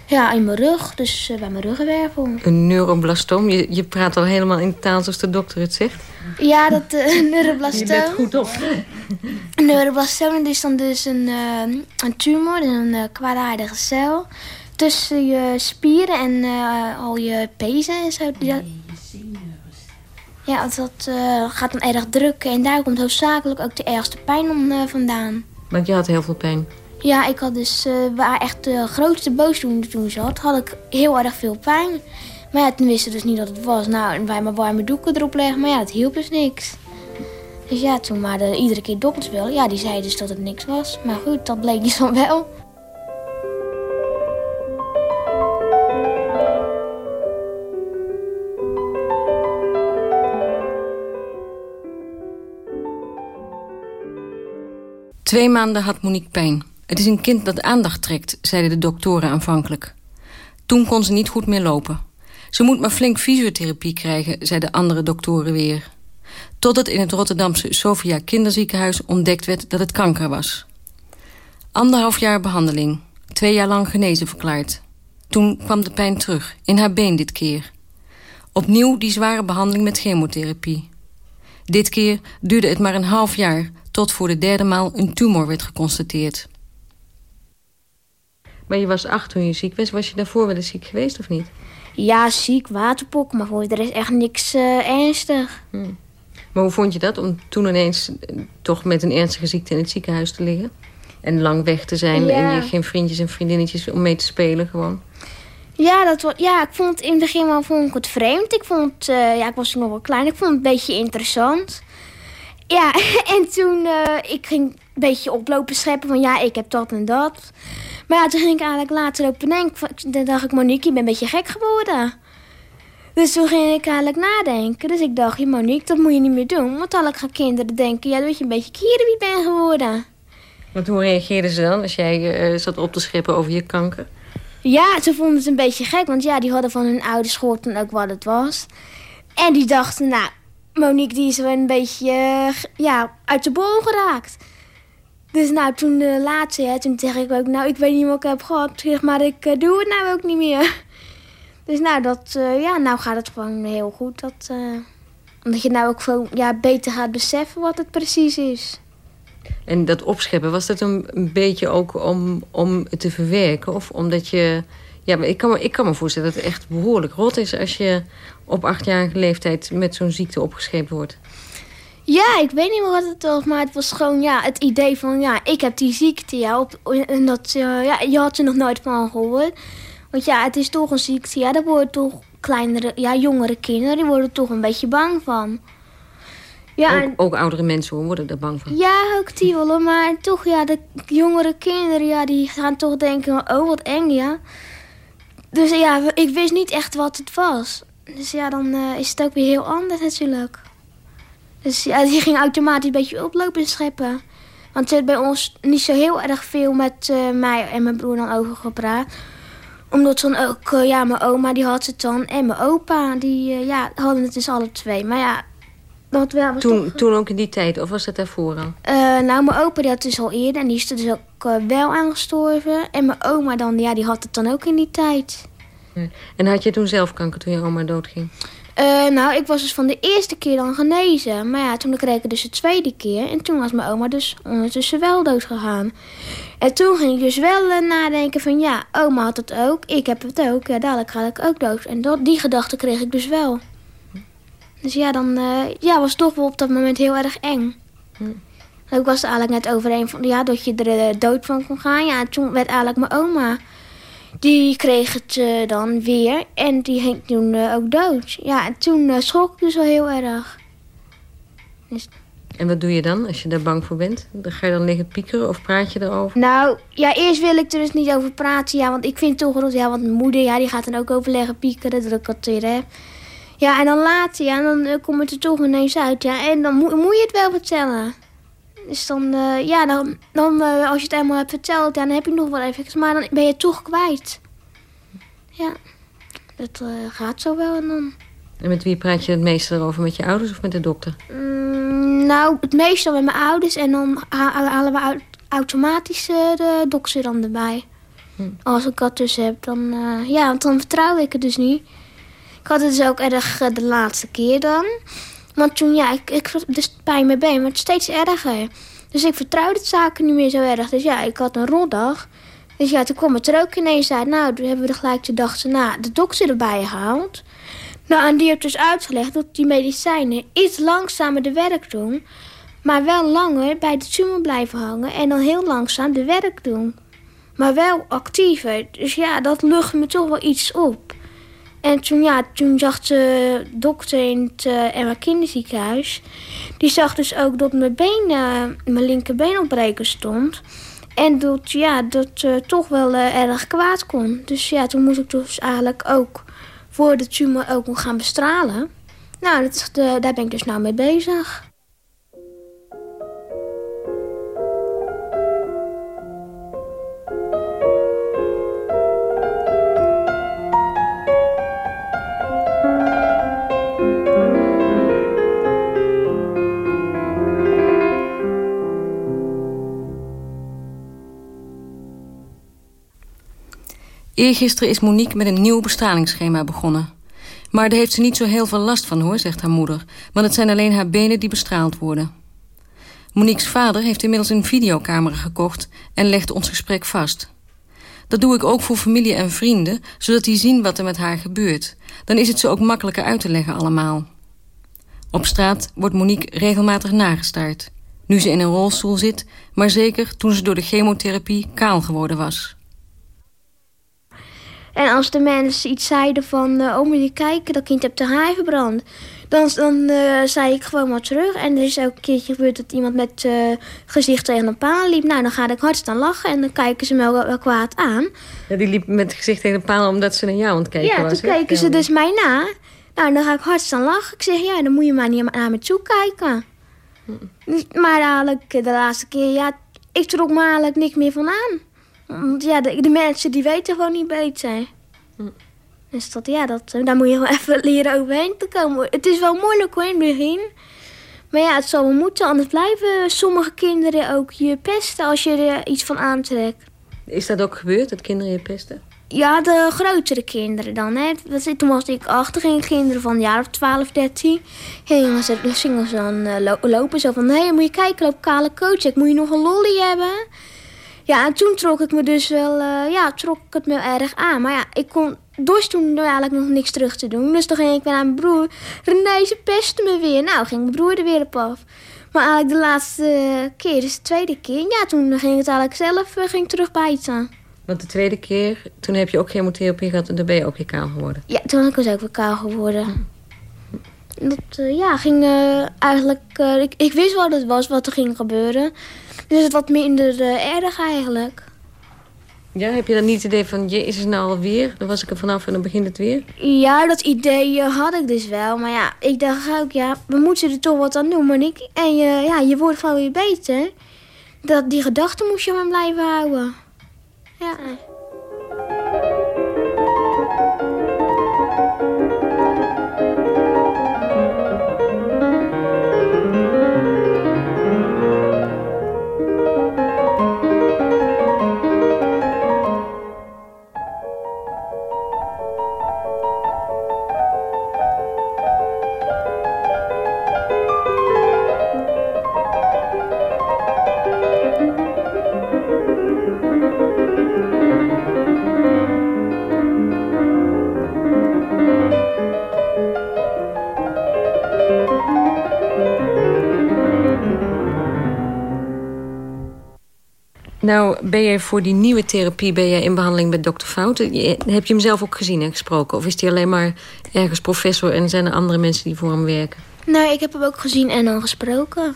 Speaker 23: ja, in mijn rug, dus eh, bij mijn ruggenwervel.
Speaker 25: Een neuroblastoom? Je, je praat al helemaal in taal zoals de dokter het zegt.
Speaker 23: Ja, dat uh, neuroblastoom.
Speaker 25: Je let goed op.
Speaker 23: Een neuroblastoom is dan dus een, eh, een tumor, dus een eh, kwaadaardige cel tussen je spieren en eh, al je pezen en zo. Ja, dat eh, gaat dan erg drukken en daar komt hoofdzakelijk ook de ergste pijn om, eh, vandaan.
Speaker 25: Want je had heel veel pijn.
Speaker 23: Ja, ik had dus, eh, waar echt de grootste boosdoener toen zat, had ik heel erg veel pijn. Maar ja, toen wisten dus niet dat het was. Nou, en wij maar warme doeken erop leggen, maar ja, dat hielp dus niks. Dus ja, toen maar de, iedere keer dokters wilden, ja, die zeiden dus dat het niks was. Maar goed, dat bleek dus van wel.
Speaker 25: Twee maanden had Monique pijn. Het is een kind dat aandacht trekt, zeiden de doktoren aanvankelijk. Toen kon ze niet goed meer lopen. Ze moet maar flink fysiotherapie krijgen, zeiden andere doktoren weer. Tot het in het Rotterdamse Sofia kinderziekenhuis ontdekt werd dat het kanker was. Anderhalf jaar behandeling. Twee jaar lang genezen verklaard. Toen kwam de pijn terug, in haar been dit keer. Opnieuw die zware behandeling met chemotherapie. Dit keer duurde het maar een half jaar... tot voor de derde maal een tumor werd geconstateerd. Maar je was acht toen je ziek was. Was je daarvoor wel eens ziek geweest of niet?
Speaker 23: Ja, ziek, waterpok, maar voor de rest echt niks eh, ernstig.
Speaker 25: Maar hoe vond je dat om toen ineens eh, toch met een ernstige ziekte in het ziekenhuis te liggen? En lang weg te zijn
Speaker 23: Ja.
Speaker 25: en je geen vriendjes en vriendinnetjes om mee te spelen gewoon?
Speaker 23: Ja, dat, ja, ik vond het in het begin wel vond ik het vreemd. Ik vond, eh, ja, ik was toen nog wel klein. Ik vond het een beetje interessant. Ja, en toen eh, ik ging een beetje oplopen scheppen van ja, ik heb dat en dat. Maar ja, toen ging ik eigenlijk later op denken. Dan dacht ik, Monique, je bent een beetje gek geworden. Dus toen ging ik eigenlijk nadenken. Dus ik dacht, ja, Monique, dat moet je niet meer doen. Want dan gaan kinderen denken, ja, dat je een beetje kierenwiet bent geworden.
Speaker 25: Want hoe reageerden ze dan als jij eh, zat op te scheppen over je kanker?
Speaker 23: Ja, ze vonden het een beetje gek, want ja, die hadden van hun ouders gehoord dan ook wat het was. En die dachten, nou, Monique die is een beetje eh, ja, uit de bol geraakt. Dus nou, toen de laatste, hè, toen zeg ik ook, nou, ik weet niet wat ik heb gehad, zeg, maar ik eh, doe het nou ook niet meer. Dus nou, dat, eh, ja, nou gaat het gewoon heel goed. Dat, eh, omdat je nou ook veel ja, beter gaat beseffen wat het precies is.
Speaker 25: En dat opscheppen, was dat een, een beetje ook om, om het te verwerken? Of omdat je... Ja, maar ik kan, me, ik kan me voorstellen dat het echt behoorlijk rot is... als je op achtjarige leeftijd met zo'n ziekte opgescheept wordt.
Speaker 23: Ja, ik weet niet meer wat het was, maar het was gewoon ja, het idee van ja, ik heb die ziekte. Ja, op, en dat, eh, ja, je had er nog nooit van gehoord. Want ja, het is toch een ziekte. Ja, daar worden toch kleinere, ja, jongere kinderen, die worden toch een beetje bang van. Ja,
Speaker 25: ook,
Speaker 23: en-
Speaker 25: ook oudere mensen hoor, worden er bang van.
Speaker 23: ja ook die wel, maar toch ja, de jongere kinderen, ja, die gaan toch denken, oh wat eng, ja. Dus ja, ik wist niet echt wat het was. Dus ja, dan eh, is het ook weer heel anders natuurlijk. Dus ja, die ging automatisch een beetje oplopen en scheppen. Want er werd bij ons niet zo heel erg veel met eh, mij en mijn broer dan over gepraat. Omdat dan ook, eh, ja, mijn oma die had het dan en mijn opa, die ja, hadden het dus alle twee. Maar ja, dat wel
Speaker 25: Toen,
Speaker 23: toch...
Speaker 25: toen ook in die tijd, of was dat daarvoor al?
Speaker 23: Nou, mijn opa die had het dus al eerder en die is er dus ook wel aan gestorven. En mijn oma dan, ja, die had het dan ook in die tijd.
Speaker 25: En had je toen zelf kanker toen je oma doodging?
Speaker 23: Eh, nou, ik was dus van de eerste keer dan genezen. Maar ja, toen kreeg ik dus de tweede keer. En toen was mijn oma dus ondertussen wel dood gegaan. En toen ging ik dus wel eh, nadenken van... Ja, oma had het ook, ik heb het ook. Ja, dadelijk ga ik ook dood. En dat, die gedachte kreeg ik dus wel. Dus ja, dan eh, ja, was het toch wel op dat moment heel erg eng. Ik was er eigenlijk net overheen van... Ja, dat je er dood van kon gaan. Ja, en toen werd eigenlijk mijn oma... Die kreeg het eh, dan weer en die ging toen eh, ook dood. Ja, en toen eh, schrok ik dus wel heel erg. Dus
Speaker 25: En wat doe je dan als je daar bang voor bent? Dan ga je dan liggen piekeren of praat je erover?
Speaker 23: Nou, ja, eerst wil ik er dus niet over praten. Ja, want ik vind toch dat, ja, want mijn moeder, ja, die gaat dan ook overleggen, piekeren, dat ik dat weer heb. Ja, en dan later, ja, dan komt het er toch ineens uit, ja. En dan moet je het wel vertellen. Dus dan, eh, ja, dan, dan eh, als je het eenmaal hebt verteld, ja, dan heb je nog wel even, maar dan ben je het toch kwijt. Ja, dat eh, gaat zo wel en dan.
Speaker 25: En met wie praat je het meeste erover? Met je ouders of met de dokter?
Speaker 23: Mm, nou, het meeste met mijn ouders en dan ha- halen we au- automatisch de dokter dan erbij. Als ik dat dus heb, dan, ja, want dan vertrouw ik het dus niet. Ik had het dus ook erg de laatste keer dan. Want toen, ja, ik, ik dus pijn mijn been, maar het steeds erger. Dus ik vertrouwde het zaken niet meer zo erg. Dus ja, ik had een rotdag. Dus ja, toen kwam het er ook ineens uit. Nou, toen hebben we er gelijk de dag na de dokter erbij gehaald. Nou, en die heeft dus uitgelegd dat die medicijnen iets langzamer de werk doen. Maar wel langer bij de tumor blijven hangen en dan heel langzaam de werk doen. Maar wel actiever. Dus ja, dat lucht me toch wel iets op. En toen, ja, toen zag de dokter in het uh, Emma Kinderziekenhuis... die zag dus ook dat mijn been, eh, mijn linkerbeen op breken stond. En dat, ja, dat eh, toch wel erg kwaad kon. Dus ja, toen moest ik dus eigenlijk ook voor de tumor ook nog gaan bestralen. Nou, dat, daar ben ik dus nou mee bezig.
Speaker 25: Eergisteren is Monique met een nieuw bestralingsschema begonnen. Maar daar heeft ze niet zo heel veel last van hoor, zegt haar moeder. Want het zijn alleen haar benen die bestraald worden. Monique's vader heeft inmiddels een videocamera gekocht en legt ons gesprek vast. Dat doe ik ook voor familie en vrienden, zodat die zien wat er met haar gebeurt. Dan is het ze ook makkelijker uit te leggen allemaal. Op straat wordt Monique regelmatig nagestaard. Nu ze in een rolstoel zit, maar zeker toen ze door de chemotherapie kaal geworden was.
Speaker 23: En als de mensen iets zeiden van... eh, oh, moet je kijken, dat kind heeft de haar verbrand. Dan, dan eh, zei ik gewoon maar terug. En er is ook een keertje gebeurd dat iemand met eh, gezicht tegen een paal liep. Nou, dan ga ik hard staan lachen en dan kijken ze me wel, wel kwaad aan.
Speaker 25: Ja, die liep met gezicht tegen de paal omdat ze naar jou aan het kijken
Speaker 23: ja,
Speaker 25: was.
Speaker 23: toen
Speaker 25: hè?
Speaker 23: keken ze dus mij na. Nou, dan ga ik hard staan lachen. Ik zeg, ja, dan moet je maar niet naar me toe kijken. Dus- Maar eigenlijk eh, de laatste keer, ja, ik trok me eigenlijk niks meer van aan. Want ja, de, de mensen die weten gewoon niet beter. Dus dat, ja, dat, eh, daar moet je wel even leren overheen te komen. Het is wel moeilijk hoor, in het begin. Maar ja, het zal wel moeten, anders blijven sommige kinderen ook je pesten als je er iets van aantrekt.
Speaker 25: Is dat ook gebeurd, dat kinderen je pesten?
Speaker 23: Ja, de grotere kinderen dan. Hè. Toen was ik achter, gingen kinderen van een jaar of 12, 13. Gingen ze, dus gingen ze dan eh, lo- lopen zo van... Hé, hey, moet je kijken, loop kale coach. Moet je nog een lolly hebben? Ja, en toen trok ik me dus wel... eh, ja, trok ik het me erg aan. Maar ja, ik kon... Dus toen eigenlijk nog niks terug te doen. Dus toen ging ik weer naar mijn broer. René, ze pesten me weer. Nou, ging mijn broer er weer op af. Maar eigenlijk de laatste keer, dus de tweede keer... Ja, toen ging het eigenlijk zelf eh, ging ik terug bijten.
Speaker 25: Want de tweede keer, toen heb je ook chemotherapie gehad en dan ben je ook weer kaal geworden.
Speaker 23: Ja, toen ben ik dus ook weer kaal geworden. Dat eh, ja, ging eh, eigenlijk... eh, ik, ik wist wat het was, wat er ging gebeuren. Dus het wat minder erg eigenlijk.
Speaker 25: Ja, heb je dan niet het idee van, jezus nou alweer? Dan was ik er vanaf en dan begint het weer.
Speaker 23: Ja, dat idee had ik dus wel. Maar ja, ik dacht ook, ja, we moeten er toch wat aan doen, Monique. En je, ja, je wordt gewoon weer beter. Dat, die gedachten moest je maar blijven houden. Ja.
Speaker 25: Nou, ben jij voor die nieuwe therapie ben jij in behandeling met dokter Fouten? Je- Heb je hem zelf ook gezien en gesproken? Of is hij alleen maar ergens professor en zijn er andere mensen die voor hem werken?
Speaker 23: Nee, ik heb hem ook gezien en dan gesproken.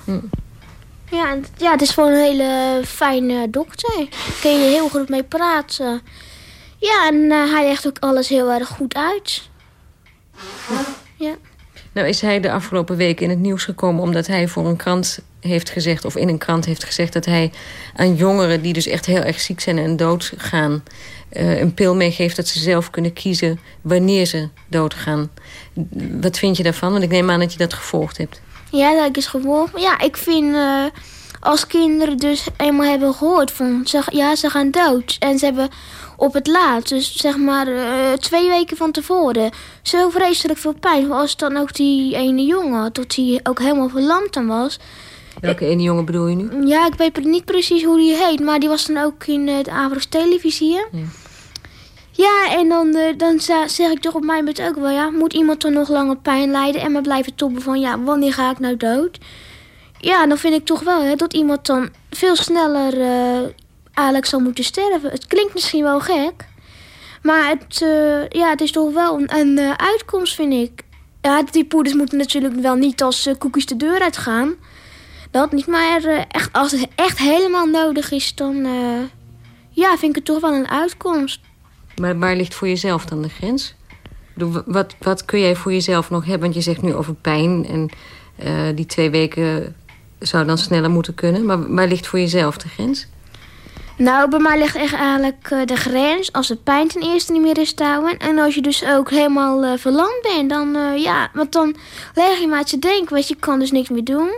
Speaker 23: Ja, en- ja, het is gewoon een hele fijne dokter. Daar kun je heel goed mee praten. Ja, en eh, hij legt ook alles heel erg goed uit. Ja.
Speaker 25: Nou is hij de afgelopen weken in het nieuws gekomen... omdat hij voor een krant heeft gezegd... of in een krant heeft gezegd dat hij aan jongeren... die dus echt heel erg ziek zijn en doodgaan... eh, een pil meegeeft dat ze zelf kunnen kiezen... wanneer ze doodgaan. Wat vind je daarvan? Want ik neem aan dat je dat gevolgd hebt.
Speaker 23: Ja, dat ik eens gevolgd. Ja, ik vind eh, als kinderen dus eenmaal hebben gehoord van ze, ja, ze gaan dood. En ze hebben op het laatst, dus zeg maar eh, twee weken van tevoren, zo vreselijk veel pijn. Als dan ook die ene jongen had, dat hij ook helemaal verlamd aan was.
Speaker 25: Welke ene jongen bedoel je nu?
Speaker 23: Ja, ik weet niet precies hoe die heet, maar die was dan ook in eh, de Avro's televisie. hè? Ja, en dan, eh, dan zeg ik toch op mijn beurt ook wel, ja, moet iemand dan nog langer pijn lijden en maar blijven toppen van, ja, wanneer ga ik nou dood? Ja, dan vind ik toch wel hè, dat iemand dan veel sneller eh, eigenlijk zal moeten sterven. Het klinkt misschien wel gek, maar het, eh, ja, het is toch wel een, een eh, uitkomst, vind ik. Ja, die poeders moeten natuurlijk wel niet als koekjes de deur uitgaan. Dat niet, maar echt, als het echt helemaal nodig is, dan ja, vind ik het toch wel een uitkomst.
Speaker 25: Maar waar ligt voor jezelf dan de grens? Wat, wat kun jij voor jezelf nog hebben? Want je zegt nu over pijn en die twee weken zou dan sneller moeten kunnen. Maar waar ligt voor jezelf de grens?
Speaker 23: Nou, bij mij ligt echt eigenlijk eh, de grens als de pijn ten eerste niet meer is te. En als je dus ook helemaal eh, verlamd bent, dan eh, ja, want dan leg je maar te denken, want je kan dus niks meer doen.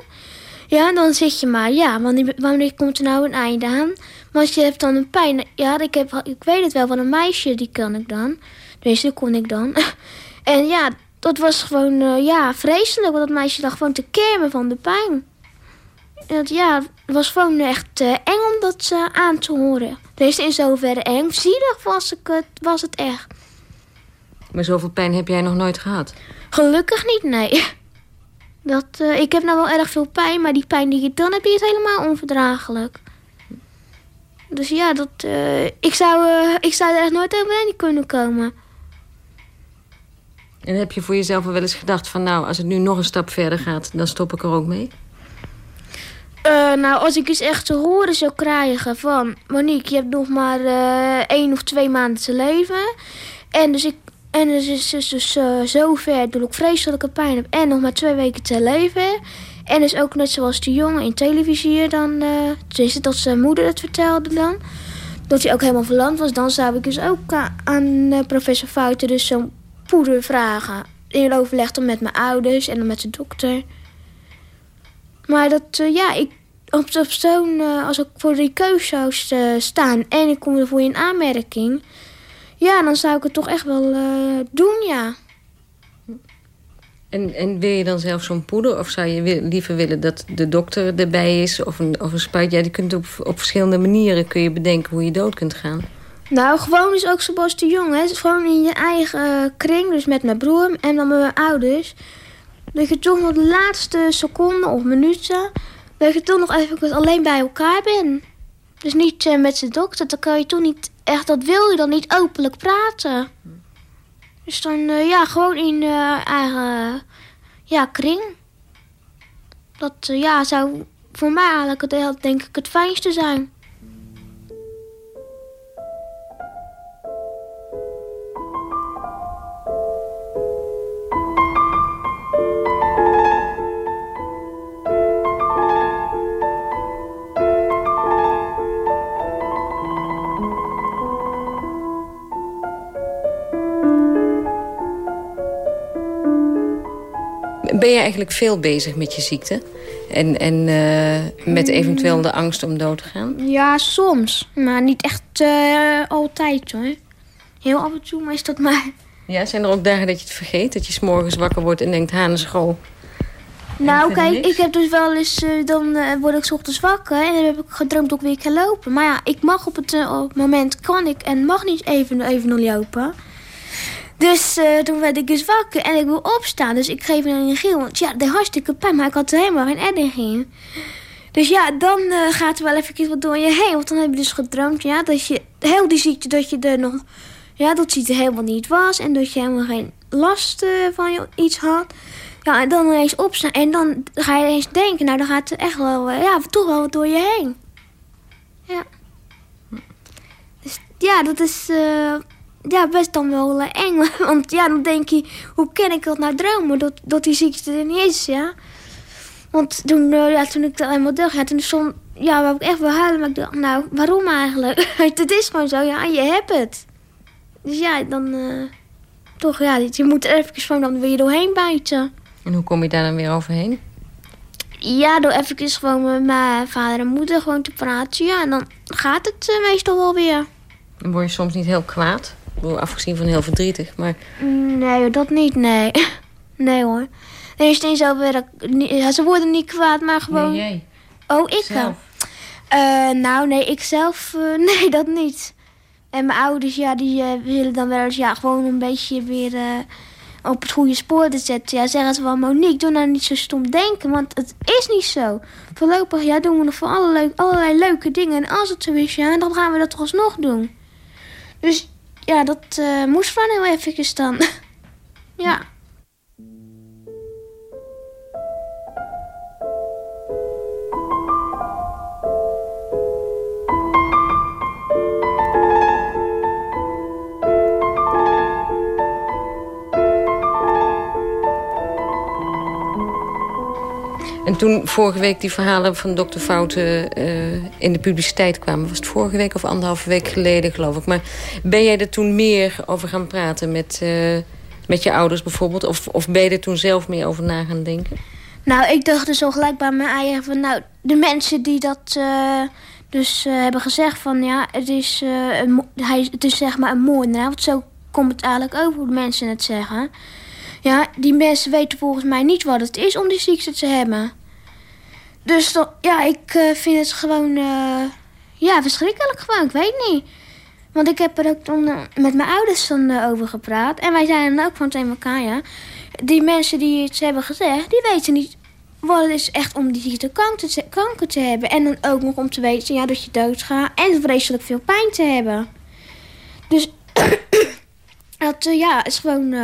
Speaker 23: Ja, dan zit je maar, ja, wanneer, wanneer komt er nou een einde aan? Want je hebt dan een pijn. Ja, ik, heb, ik weet het wel van een meisje, die kan ik dan. Tenminste, die kon ik dan. en ja, dat was gewoon, ja, vreselijk. Want dat meisje lag gewoon te kermen van de pijn. Ja, het was gewoon echt eh, eng om dat eh, aan te horen. Tenminste, in zoverre eng. Zielig was, ik het, was het echt.
Speaker 25: Maar zoveel pijn heb jij nog nooit gehad.
Speaker 23: Gelukkig niet, nee. Dat, eh, ik heb nou wel erg veel pijn, maar die pijn die ik dan heb, die is helemaal onverdraaglijk. Dus ja, dat, ik, zou, ik zou er echt nooit overheen kunnen komen.
Speaker 25: En heb je voor jezelf wel eens gedacht van... nou, als het nu nog een stap verder gaat, dan stop ik er ook mee?
Speaker 23: Eh, nou, als ik eens echt te horen zou krijgen van... Monique, je hebt nog maar eh, één of twee maanden te leven. En dus ik... En dus is dus, dus eh, zover dat ik vreselijke pijn heb en nog maar twee weken te leven. En dus ook net zoals die jongen in televisie dan... tenminste, dat zijn moeder het vertelde dan. Dat hij ook helemaal verlamd was. Dan zou ik dus ook aan professor Fouten dus zo'n poeder vragen. In overleg dan met mijn ouders en dan met de dokter. Maar dat, eh, ja, ik, op, op zo'n, eh, als ik voor die keus zou st- staan en ik kom er voor je in aanmerking, ja, dan zou ik het toch echt wel eh, doen, ja.
Speaker 25: En, en wil je dan zelf zo'n poeder? Of zou je liever willen dat de dokter erbij is? Of een, of een spuit? Ja, die kunt op, op verschillende manieren kun je bedenken hoe je dood kunt gaan.
Speaker 23: Nou, gewoon is ook zoals de jongen, hè. Gewoon in je eigen eh, kring, dus met mijn broer en dan met mijn ouders. Dat je toch nog de laatste seconden of minuten, dat je toch nog even alleen bij elkaar bent. Dus niet eh, met de dokter, dan kan je toch niet echt, dat wil je dan niet openlijk praten. Dus dan, eh, ja, gewoon in je eigen, ja, kring. Dat, eh, ja, zou voor mij eigenlijk het, eh, denk ik het fijnste zijn.
Speaker 25: Ben je eigenlijk veel bezig met je ziekte? En, en eh, met eventueel de angst om dood te gaan?
Speaker 23: Ja, soms. Maar niet echt eh, altijd hoor. Heel af en toe, maar is dat maar.
Speaker 25: Ja, zijn er ook dagen dat je het vergeet? Dat je s'morgens wakker wordt en denkt, ha, naar school.
Speaker 23: Nou, kijk,
Speaker 25: niks?
Speaker 23: ik heb dus wel eens. eh, dan word ik 's ochtends wakker en dan heb ik gedroomd dat ik weer kan lopen. Maar ja, ik mag op het, op het moment kan ik en mag niet even, even nog lopen. Dus eh, toen werd ik dus wakker en ik wil opstaan. Dus ik geef een geel. Want ja, de hartstikke pijn, maar ik had er helemaal geen energie. Dus ja, dan eh, gaat er wel even wat door je heen. Want dan heb je dus gedroomd, ja, dat je heel die ziekte, dat je er nog, ja, dat ziekte helemaal niet was. En dat je helemaal geen last eh, van je iets had. Ja, en dan ineens opstaan. En dan ga je eens denken, nou, dan gaat er echt wel, ja, toch wel wat door je heen. Ja. Dus ja, dat is ja, best dan wel eh, eng. Want ja, dan denk je, hoe kan ik dat nou dromen? Dat, dat die ziekte er niet is, ja. Want toen, eh, ja, toen ik dat helemaal dacht, ja, toen stond, ja, wou ik echt wel huilen. Maar ik dacht, nou, waarom eigenlijk? het is gewoon zo, ja, je hebt het. Dus ja, dan eh, toch, ja, je moet er even gewoon dan weer doorheen bijten.
Speaker 25: En hoe kom je daar dan weer overheen?
Speaker 23: Ja, door even gewoon met mijn vader en moeder gewoon te praten. Ja, en dan gaat het meestal wel weer.
Speaker 25: Dan word je soms niet heel kwaad. Afgezien van heel verdrietig, maar...
Speaker 23: Nee, dat niet, nee. Nee hoor. Er is niet zo weer... dat ze worden niet kwaad, maar gewoon...
Speaker 25: Nee, jij.
Speaker 23: Oh, ik
Speaker 25: Zelf?
Speaker 23: Eh, nou, nee, ik zelf... eh, nee, dat niet. En mijn ouders, ja, die eh, willen dan wel eens... Ja, gewoon een beetje weer op het goede spoor te zetten. Ja, zeggen ze van... Monique, doe nou niet zo stom denken, want het is niet zo. Voorlopig, ja, doen we nog voor allerlei, allerlei leuke dingen. En als het zo is, ja, dan gaan we dat toch alsnog doen. Dus ja, dat eh, moest van heel even dan. ja.
Speaker 25: En toen vorige week die verhalen van dokter Fouten eh, in de publiciteit kwamen... was het vorige week of anderhalve week geleden, geloof ik. Maar ben jij er toen meer over gaan praten met, eh, met je ouders bijvoorbeeld? Of, of ben je er toen zelf meer over na gaan denken?
Speaker 23: Nou, ik dacht dus al gelijk bij mijn eigen van... Nou, de mensen die dat eh, dus hebben gezegd van... Ja, het is, hij, het is zeg maar een moordenaar. Want zo komt het eigenlijk over hoe de mensen het zeggen. Ja, die mensen weten volgens mij niet wat het is om die ziekte te hebben. Dus ja, ik eh, vind het gewoon... eh, ja, verschrikkelijk gewoon. Ik weet niet. Want ik heb er ook dan, eh, met mijn ouders dan over gepraat. En wij zeiden dan ook van tegen elkaar, ja... Die mensen die het hebben gezegd, die weten niet wat het is echt om die ziekte kanker te, te hebben. En dan ook nog om te weten ja, dat je doodgaat en vreselijk veel pijn te hebben. Dus dat ja, is gewoon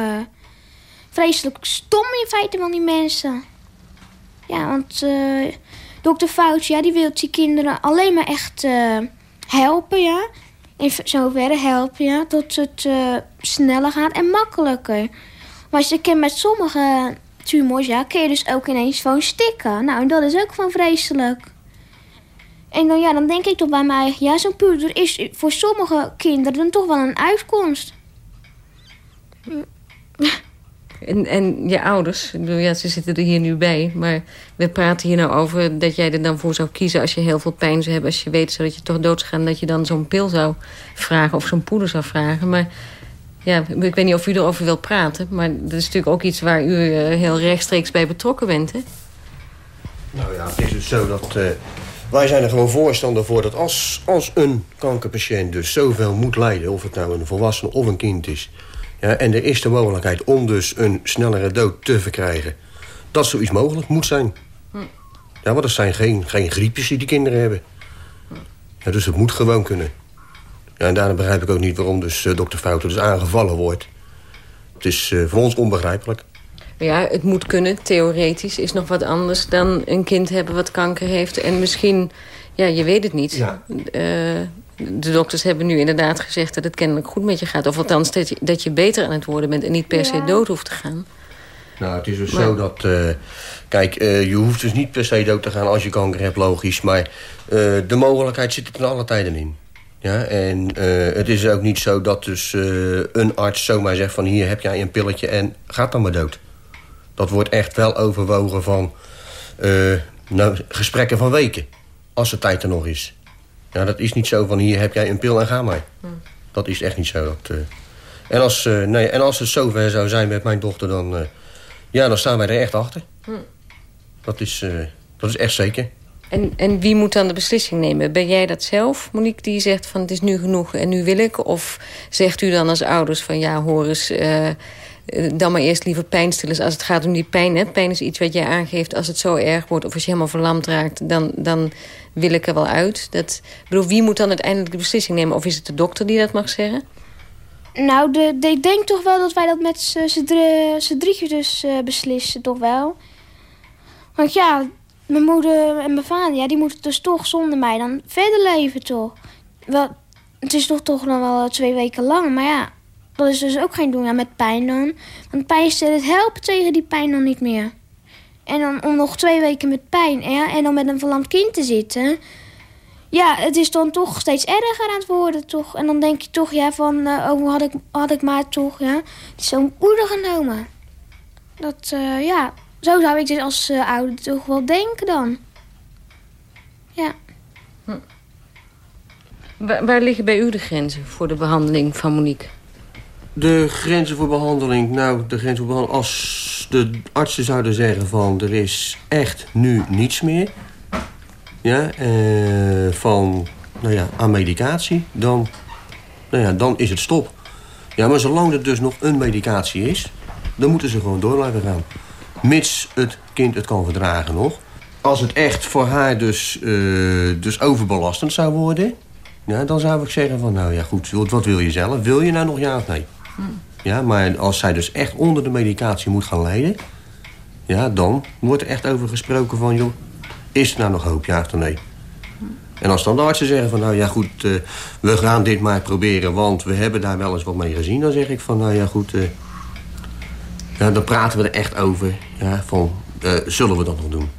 Speaker 23: vreselijk stom in feite van die mensen. Ja, want eh dokter Fauci, ja, die wil die kinderen alleen maar echt eh, helpen, ja. In zoverre helpen, ja, tot het eh, sneller gaat en makkelijker. Maar je kent met sommige tumors, ja, kun je dus ook ineens gewoon stikken. Nou, en dat is ook gewoon vreselijk. En dan, ja, dan denk ik toch bij mij, ja, zo'n puber is voor sommige kinderen dan toch wel een uitkomst.
Speaker 25: En, en je ouders, ja, ze zitten er hier nu bij... maar we praten hier nou over dat jij er dan voor zou kiezen... als je heel veel pijn zou hebben, als je weet dat je toch dood gaan... dat je dan zo'n pil zou vragen of zo'n poeder zou vragen. Maar ja, ik weet niet of u erover wilt praten... maar dat is natuurlijk ook iets waar u eh, heel rechtstreeks bij betrokken bent, hè?
Speaker 26: Nou ja, het is dus zo dat... eh, wij zijn er gewoon voorstander voor dat als, als een kankerpatiënt dus zoveel moet lijden... of het nou een volwassene of een kind is... Ja, en er is de mogelijkheid om dus een snellere dood te verkrijgen... dat zoiets mogelijk moet zijn.
Speaker 25: Hm.
Speaker 26: Ja, want dat zijn geen, geen griepjes die die kinderen hebben. Ja, dus het moet gewoon kunnen. Ja, en daarom begrijp ik ook niet waarom dus eh, dokter Fouten dus aangevallen wordt. Het is eh, voor ons onbegrijpelijk.
Speaker 25: Maar ja, het moet kunnen, theoretisch, is nog wat anders... dan een kind hebben wat kanker heeft. En misschien, ja, je weet het niet.
Speaker 26: Ja.
Speaker 25: Eh, de dokters hebben nu inderdaad gezegd dat het kennelijk goed met je gaat. Of althans, dat je, dat je beter aan het worden bent... en niet per se dood hoeft te gaan.
Speaker 26: Nou, het is dus
Speaker 25: Maar-
Speaker 26: zo dat... eh, kijk, eh, je hoeft dus niet per se dood te gaan als je kanker hebt, logisch. Maar eh, de mogelijkheid zit er ten alle tijden in. Ja, en eh, het is ook niet zo dat dus eh, een arts zomaar zegt van... hier heb jij een pilletje en gaat dan maar dood. Dat wordt echt wel overwogen van eh, nou, gesprekken van weken. Als de tijd er nog is. Ja, dat is niet zo van hier heb jij een pil en ga maar. Dat is echt niet zo. Dat, eh. en, als, eh, nee, en als het zover zou zijn met mijn dochter, dan, eh, ja, dan staan wij er echt achter.
Speaker 25: Hm.
Speaker 26: Dat is, dat is echt zeker.
Speaker 25: En, en wie moet dan de beslissing nemen? Ben jij dat zelf, Monique, die zegt van het is nu genoeg en nu wil ik? Of zegt u dan als ouders van ja, hoor eens... eh, dan maar eerst liever pijnstillers als het gaat om die pijn. Hè? Pijn is iets wat jij aangeeft als het zo erg wordt... of als je helemaal verlamd raakt, dan, dan wil ik er wel uit. Dat, bedoel, wie moet dan uiteindelijk de beslissing nemen? Of is het de dokter die dat mag zeggen?
Speaker 23: Nou, de, ik denk toch wel dat wij dat met z'n z'n drie- z'n drietjes dus eh, beslissen, toch wel. Want ja, mijn moeder en mijn vader, ja, die moeten dus toch zonder mij dan verder leven, toch? Wel, het is toch toch nog wel twee weken lang, maar ja, dat is dus ook geen doen ja, met pijn dan. Want pijnstillers het helpt tegen die pijn dan niet meer. En dan om nog twee weken met pijn ja, en dan met een verlamd kind te zitten... Ja, het is dan toch steeds erger aan het worden, toch? En dan denk je toch, ja, van... eh, oh, had ik, had ik maar toch, ja... Zo'n genomen. Dat, eh, ja... Zo zou ik dus als eh, ouder toch wel denken dan. Ja.
Speaker 25: Waar, waar liggen bij u de grenzen voor de behandeling van Monique?
Speaker 26: De grenzen voor behandeling, nou, de grenzen voor behandeling... als de artsen zouden zeggen van er is echt nu niets meer... Ja, eh, van, nou ja, aan medicatie, dan, nou ja, dan is het stop. Ja, maar zolang er dus nog een medicatie is... dan moeten ze gewoon door blijven gaan. Mits het kind het kan verdragen nog. Als het echt voor haar dus, eh, dus overbelastend zou worden... Ja, dan zou ik zeggen van, nou ja, goed, wat, wat wil je zelf? Wil je nou nog ja of nee? Ja, maar als zij dus echt onder de medicatie moet gaan lijden... ja, dan wordt er echt over gesproken van, joh, is er nou nog hoop, ja of nee? En als dan de artsen zeggen van, nou ja, goed, eh, we gaan dit maar proberen... want we hebben daar wel eens wat mee gezien, dan zeg ik van, nou ja, goed... eh, ja, dan praten we er echt over, ja, van, eh, zullen we dat nog doen?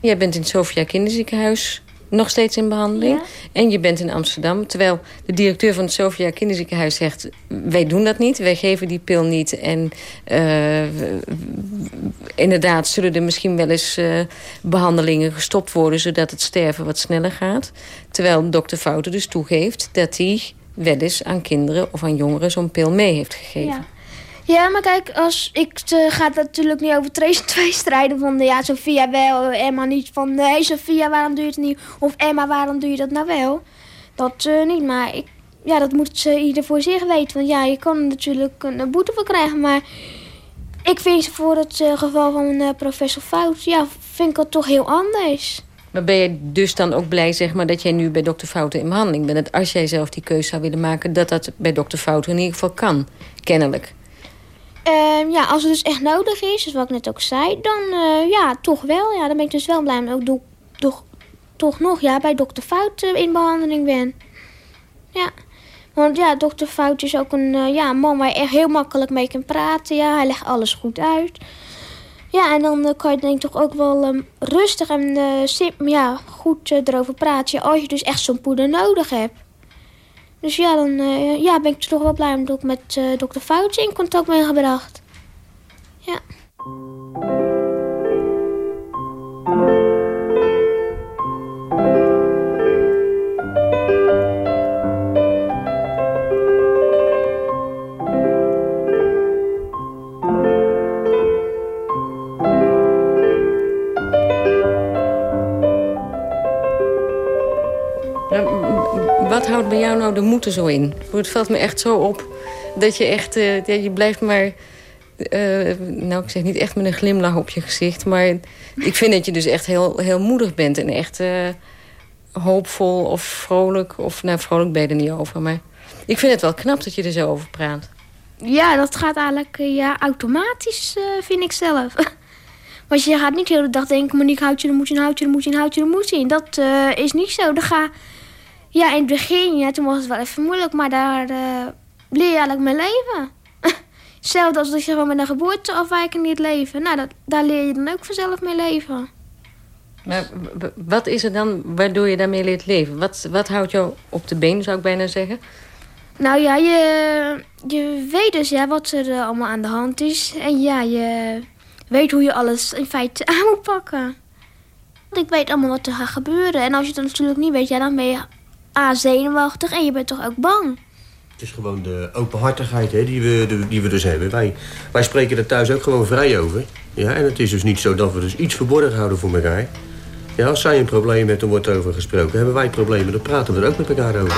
Speaker 25: Jij bent in het Sofia Kinderziekenhuis nog steeds in behandeling. En je bent in Amsterdam. Terwijl de directeur van het Sofia Kinderziekenhuis zegt... wij doen dat niet, wij geven die pil niet. En eh, inderdaad zullen er misschien wel eens eh, behandelingen gestopt worden... zodat het sterven wat sneller gaat. Terwijl dokter Fouten dus toegeeft dat hij wel eens aan kinderen of aan jongeren... zo'n pil mee heeft gegeven.
Speaker 23: Ja. Ja, maar kijk, als ik eh, ga natuurlijk niet over Trace 2 strijden van... Ja, Sophia wel, Emma niet. Van, nee, Sophia, waarom doe je het niet? Of Emma, waarom doe je dat nou wel? Dat eh, niet, maar ik, ja, dat moet ze ieder voor zich weten. Want ja, je kan natuurlijk een boete voor krijgen, maar... Ik vind ze voor het eh, geval van eh, professor Fout, ja, vind ik dat toch heel anders.
Speaker 25: Maar ben je dus dan ook blij zeg maar, dat jij nu bij dokter Fouten in behandeling bent? Dat als jij zelf die keuze zou willen maken... dat dat bij dokter Fouten in ieder geval kan, kennelijk.
Speaker 23: Ehm, ja, als het dus echt nodig is, dus wat ik net ook zei, dan eh, ja, toch wel. Ja, dan ben ik dus wel blij dat ik toch, toch nog ja, bij dokter Fout eh, in behandeling ben. Ja, want ja, dokter Fout is ook een eh, ja, man waar je echt heel makkelijk mee kan praten. Ja, hij legt alles goed uit. Ja, en dan kan je denk ik toch ook wel ehm, rustig en sim- ja, goed erover praten. Als je dus echt zo'n poeder nodig hebt. Dus ja, dan eh, ja, ben ik toch wel blij omdat ik met eh, dokter Foutje in contact ben gebracht. Ja.
Speaker 25: Wat houdt bij jou nou de moed zo in? Het valt me echt zo op dat je echt... eh, ja, je blijft maar... eh, nou, ik zeg niet echt met een glimlach op je gezicht... maar ik vind dat je dus echt heel, heel moedig bent... en echt eh, hoopvol of vrolijk. Of, nou, vrolijk ben je er niet over, maar... Ik vind het wel knap dat je er zo over praat.
Speaker 23: Ja, dat gaat eigenlijk ja, automatisch, vind ik zelf. Want je gaat niet de hele dag denken... Monique, houd je, er moet je, houd je, er moet je, houd je, er moet je. Dat is niet zo. Dan ga, ja, in het begin, ja, toen was het wel even moeilijk... maar daar eh, leer je eigenlijk mee leven. Hetzelfde als dat je gewoon met een geboorteafwijking niet leven. Nou, dat, daar leer je dan ook vanzelf mee leven.
Speaker 25: Maar wat is er dan waardoor je daarmee leert leven? Wat, wat houdt jou op de been, zou ik bijna zeggen?
Speaker 23: Nou ja, je, je weet dus ja, wat er eh, allemaal aan de hand is. En ja, je weet hoe je alles in feite aan moet pakken. Want ik weet allemaal wat er gaat gebeuren. En als je dan natuurlijk niet weet, ja, dan ben je A, zenuwachtig en je bent toch ook bang.
Speaker 26: Het is gewoon de openhartigheid hè, die, we, de- die we dus hebben. Wij, wij spreken er thuis ook gewoon vrij over. Ja, en het is dus niet zo dat we dus iets verborgen houden voor elkaar. Ja, als zij een probleem heeft, dan wordt er over gesproken. Hebben wij problemen, dan praten we er ook met elkaar over.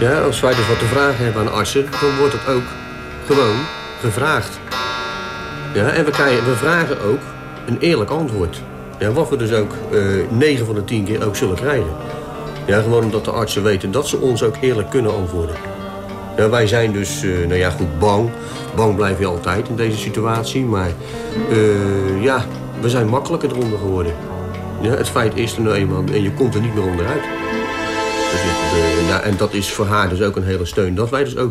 Speaker 26: Ja, als wij dus wat te vragen hebben aan artsen, dan wordt het ook gewoon gevraagd. Ja, en we, krijgen, we vragen ook een eerlijk antwoord. Ja, wat we dus ook eh 9 van de 10 keer ook zullen krijgen. Ja, gewoon omdat de artsen weten dat ze ons ook eerlijk kunnen antwoorden. Wij zijn dus, eh, nou ja, goed, bang. Bang blijf je altijd in deze situatie. Maar eh, ja, we zijn makkelijker eronder geworden. Ja, het feit is er nou eenmaal en je komt er niet meer onderuit. Dus, ja, en dat is voor haar dus ook een hele steun. Dat wij dus ook